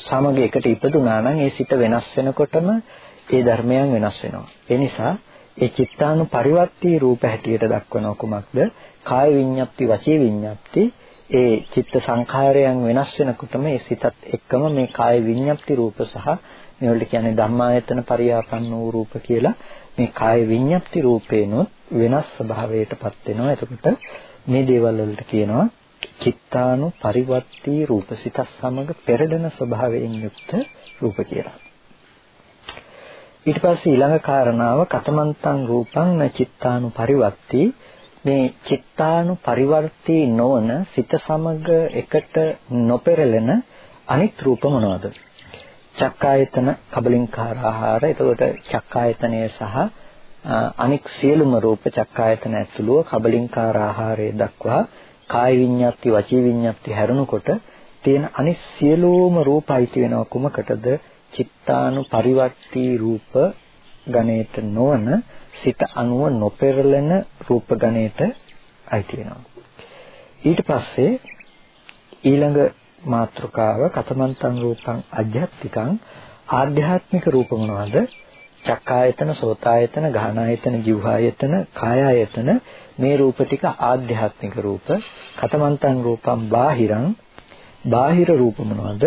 සමග එකට ඉපදුනා නම් ඒ සිත වෙනස් වෙනකොටම ඒ ධර්මයන් වෙනස් වෙනවා. ඒ නිසා ඒ චිත්තානු පරිවර්තී රූප හැටියට දක්වන කුමක්ද? කාය විඤ්ඤාප්ති වචී විඤ්ඤාප්ති ඒ චිත්ත සංඛාරයන් වෙනස් වෙනකොටම ඒ සිතත් එක්කම මේ කාය විඤ්ඤාප්ති රූප සහ මේවලට කියන්නේ ධම්මායතන පරියාපන්න වූ රූප කියලා මේ කාය විඤ්ඤාප්ති රූපේනොත් වෙනස් ස්වභාවයකටපත් වෙනවා. එතකොට මේ දේවල් වලට කියනවා චිත්තානු පරිවර්තී රූප සිත සමග පෙරදෙන ස්වභාවයෙන් යුක්ත රූප කියලා. ඊට පස්සේ ඊළඟ කාරණාව කතමන්තං රූපං න චිත්තානු පරිවර්ති මේ චිත්තානු පරිවර්ති නොවන සිත සමග එකට නොපෙරළෙන අනිත් රූප මොනවද? චක්කායතන කබලින්කාර ආහාර. එතකොට චක්කායතනය සහ අනික් සියලුම රූප චක්කායතන ඇතුළුව කබලින්කාර ආහාරය දක්වා කාය විඤ්ඤාති වචී විඤ්ඤාති හැරුණකොට තියෙන අනිත් සියලුම රූප අයිති වෙනව කුමකටද? චිත්තානු පරිවර්තී රූප ගණේට නොවන සිත අනුව නොපෙරළෙන රූප ගණේට අයිති වෙනවා. ඊට පස්සේ ඊළඟ මාත්‍රකාව කතමන්තං රූපං අධ්‍යාත්මිකං ආධ්‍යාත්මික රූප මොනවද? චක්කායතන, සෝතායතන, ගාහනායතන, જીවහායතන, කායායතන මේ රූප ටික ආධ්‍යාත්මික රූප. කතමන්තං රූපං බාහිරං බාහිර රූප මොනවද?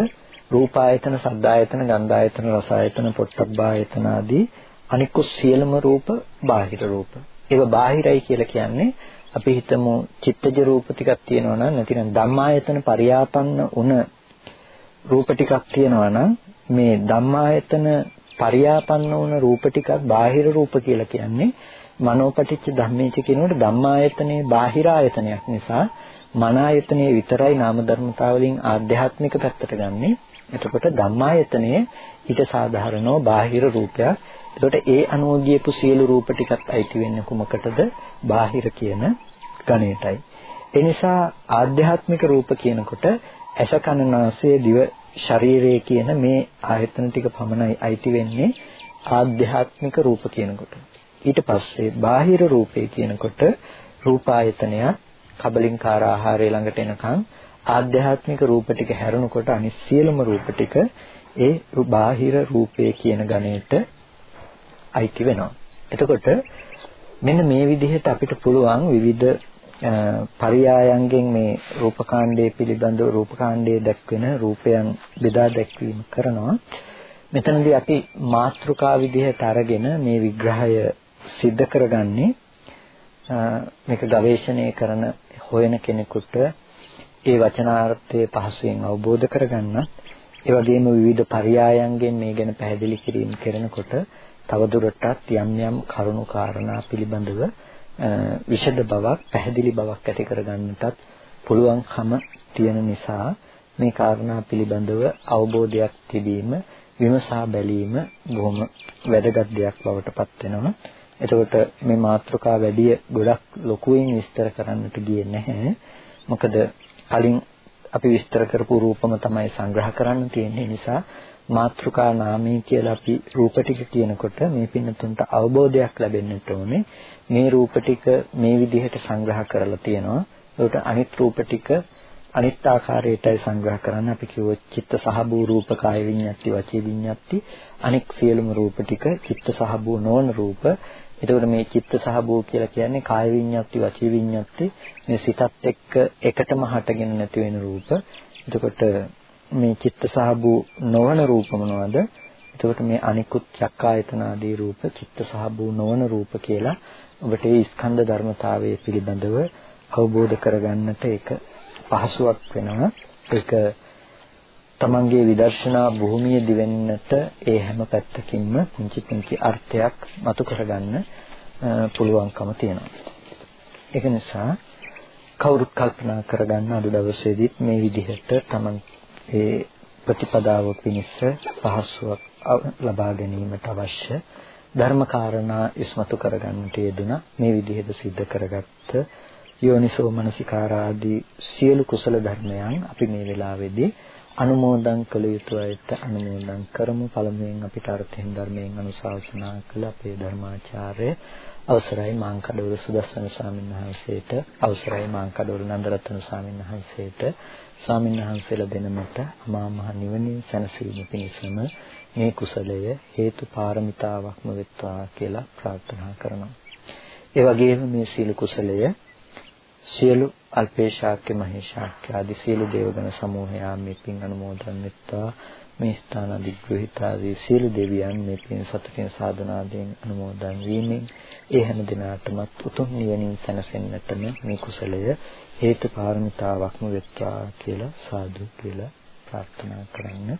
රූපායතන, සද්දායතන, ගන්ධායතන, රසායතන, පොට්ටබ්බායතන ආදී අනිකුත් සියලුම රූප බාහිර රූප. ඒව බාහිරයි කියලා කියන්නේ අපි හිතමු චිත්තජ රූප ටිකක් තියෙනවා නම් නැතිනම් ධම්මායතන පරියාපන්න උන රූප ටිකක් තියෙනවා නම් මේ ධම්මායතන පරියාපන්න වුණ රූප ටිකක් බාහිර රූප කියලා කියන්නේ මනෝපටිච්ච ධම්මේච කියනකොට ධම්මායතනේ බාහිර ආයතනයක් නිසා මන ආයතනයේ විතරයි නාම ධර්මතාවලින් ආධ්‍යාත්මික පැත්තට ගන්නේ එතකොට ධම්මායතනයේ ඊට සාධාරණව බාහිර රූපයක්. එතකොට ඒ අනුව ගියපු සියලු රූප ටිකත් අයිති වෙන්නේ කුමකටද? බාහිර කියන ගණයටයි. ඒ නිසා ආධ්‍යාත්මික රූප කියනකොට ඇස කන නාසය දිව ශරීරය කියන මේ ආයතන ටික පමණයි අයිති වෙන්නේ ආධ්‍යාත්මික රූප කියනකොට. ඊට පස්සේ බාහිර රූපේ කියනකොට රූපායතනය කබලින්කාර ආහාරය ළඟට එනකන් ආධ්‍යාත්මික රූප ටික හැරුණකොට අනිත් සියලුම රූප ටික ඒ බාහිර රූපය කියන ගණයට අයිති වෙනවා. එතකොට මෙන්න මේ විදිහට අපිට පුළුවන් විවිධ පරියායන්ගෙන් මේ රූපකාණ්ඩයේ පිළිබඳව රූපකාණ්ඩයේ දැක්වෙන රූපයන් බෙදා දැක්වීම කරනවා. මෙතනදී අපි මාත්‍රිකා විදිහට අරගෙන මේ විග්‍රහය සිද්ධ කරගන්නේ මේක ගවේෂණය කරන හොයන කෙනෙකුට ඒ වචනාර්ථය පහසුවෙන් අවබෝධ කරගන්නත් ඒ වගේම විවිධ පරයයන්ගෙන් මේ ගැන පැහැදිලි කිරීම කරනකොට තවදුරටත් යම් යම් කරුණු කාරණා පිළිබඳව විෂද බවක් පැහැදිලි බවක් ඇති කරගන්නටත් පුළුවන්කම තියෙන නිසා මේ කාරණා පිළිබඳව අවබෝධයක් තිබීම විමසා බැලීම බොහොම වැදගත් දෙයක් බවට පත් වෙනවා. එතකොට මේ මාතෘකා වැඩි ගොඩක් ලොකුවෙන් විස්තර කරන්නට ගියේ නැහැ. මොකද කලින් අපි විස්තර කරපු රූපම තමයි සංග්‍රහ කරන්න තියෙන්නේ. නිසා මාත්‍රිකා නාමී කියලා අපි රූප ටික කියනකොට මේ පින්නතුන්ට අවබෝධයක් ලැබෙන්නට ඕනේ. මේ රූප ටික මේ විදිහට සංග්‍රහ කරලා තියෙනවා. ඒකට අනිත් රූප ටික අනිත් ආකාරයටයි සංග්‍රහ කරන්න. අපි කිව්වොත් චිත්ත සහභූ රූප කාය විඤ්ඤාති වචී විඤ්ඤාති. අනික් සියලුම රූප ටික චිත්ත සහභූ නොවන රූප. එතකොට මේ චිත්ත සහභූ කියලා කියන්නේ කාය විඤ්ඤාති වචී විඤ්ඤාති මේ සිතත් එක්ක එකටම හටගෙන නැති වෙන රූප. එතකොට මේ චිත්ත සහභූ නොවන රූප මොනවද? එතකොට මේ අනිකුත් චක්කායතන ආදී රූප චිත්ත සහභූ නොවන රූප කියලා ඔබට මේ ස්කන්ධ ධර්මතාවයේ පිළිබඳව අවබෝධ කරගන්නට ඒක පහසුවක් වෙනවා. ඒක තමන්ගේ විදර්ශනා භූමිය දිවෙන්නට ඒ හැම පැත්තකින්ම පුංචි පුංචි අර්ථයක් මතු කරගන්න පුළුවන්කම තියෙනවා. ඒක නිසා කවුරුත් කල්පනා කරගන්න අද දවසේදීත් මේ විදිහට තමන් ඒ ප්‍රතිපදාව පිණිස පහසුවක් ලබා ගැනීමට අවශ්‍ය ධර්ම කාරණා ඉස්මතු කරගන්නට යෙදුණා මේ විදිහට सिद्ध කරගත්ත යෝනිසෝ මනසිකාරාදී සියලු කුසල ධර්මයන් අපි මේ වෙලාවේදී අනුමෝදන් කළ යුතු අයට අනුමෝදන් කරමු පළමුවෙන් අපිට අර්ථයෙන් ධර්මයෙන් අනුශාසනා කළ අපේ ධර්මාචාර්ය අවසරයි මාංකඩවල සුදස්සන ස්වාමීන් වහන්සේට අවසරයි මාංකඩවල නන්දරත්න ස්වාමීන් වහන්සේට ස්වාමීන් වහන්සේලා දෙනමට අමා මහ නිවනින් සැනසීම පිණිසම මේ කුසලය හේතු පාරමිතාවක්ම වෙත්වා කියලා ප්‍රාර්ථනා කරනවා. ඒ වගේම මේ සීල කුසලය සියලු අල්පේශාක්‍ය මහේශාක්‍ය ආදී සියලු දේවගණ සමූහයා මේ පින් අනුමෝදන් වෙත්වා මේ ස්ථාන අධිග්‍රහිතාදී සියලු දෙවියන් මේ පින් සතුටින් සාධනාවෙන් අනුමෝදන් වීමෙන් ඒ හැම දිනාටමත් උතුම් නිවනින් සැනසෙන්නටම මේ කුසලය හේතු පාරමිතාවක්ම වෙත්වා කියලා සාදු කියලා ප්‍රාර්ථනා කරන්න.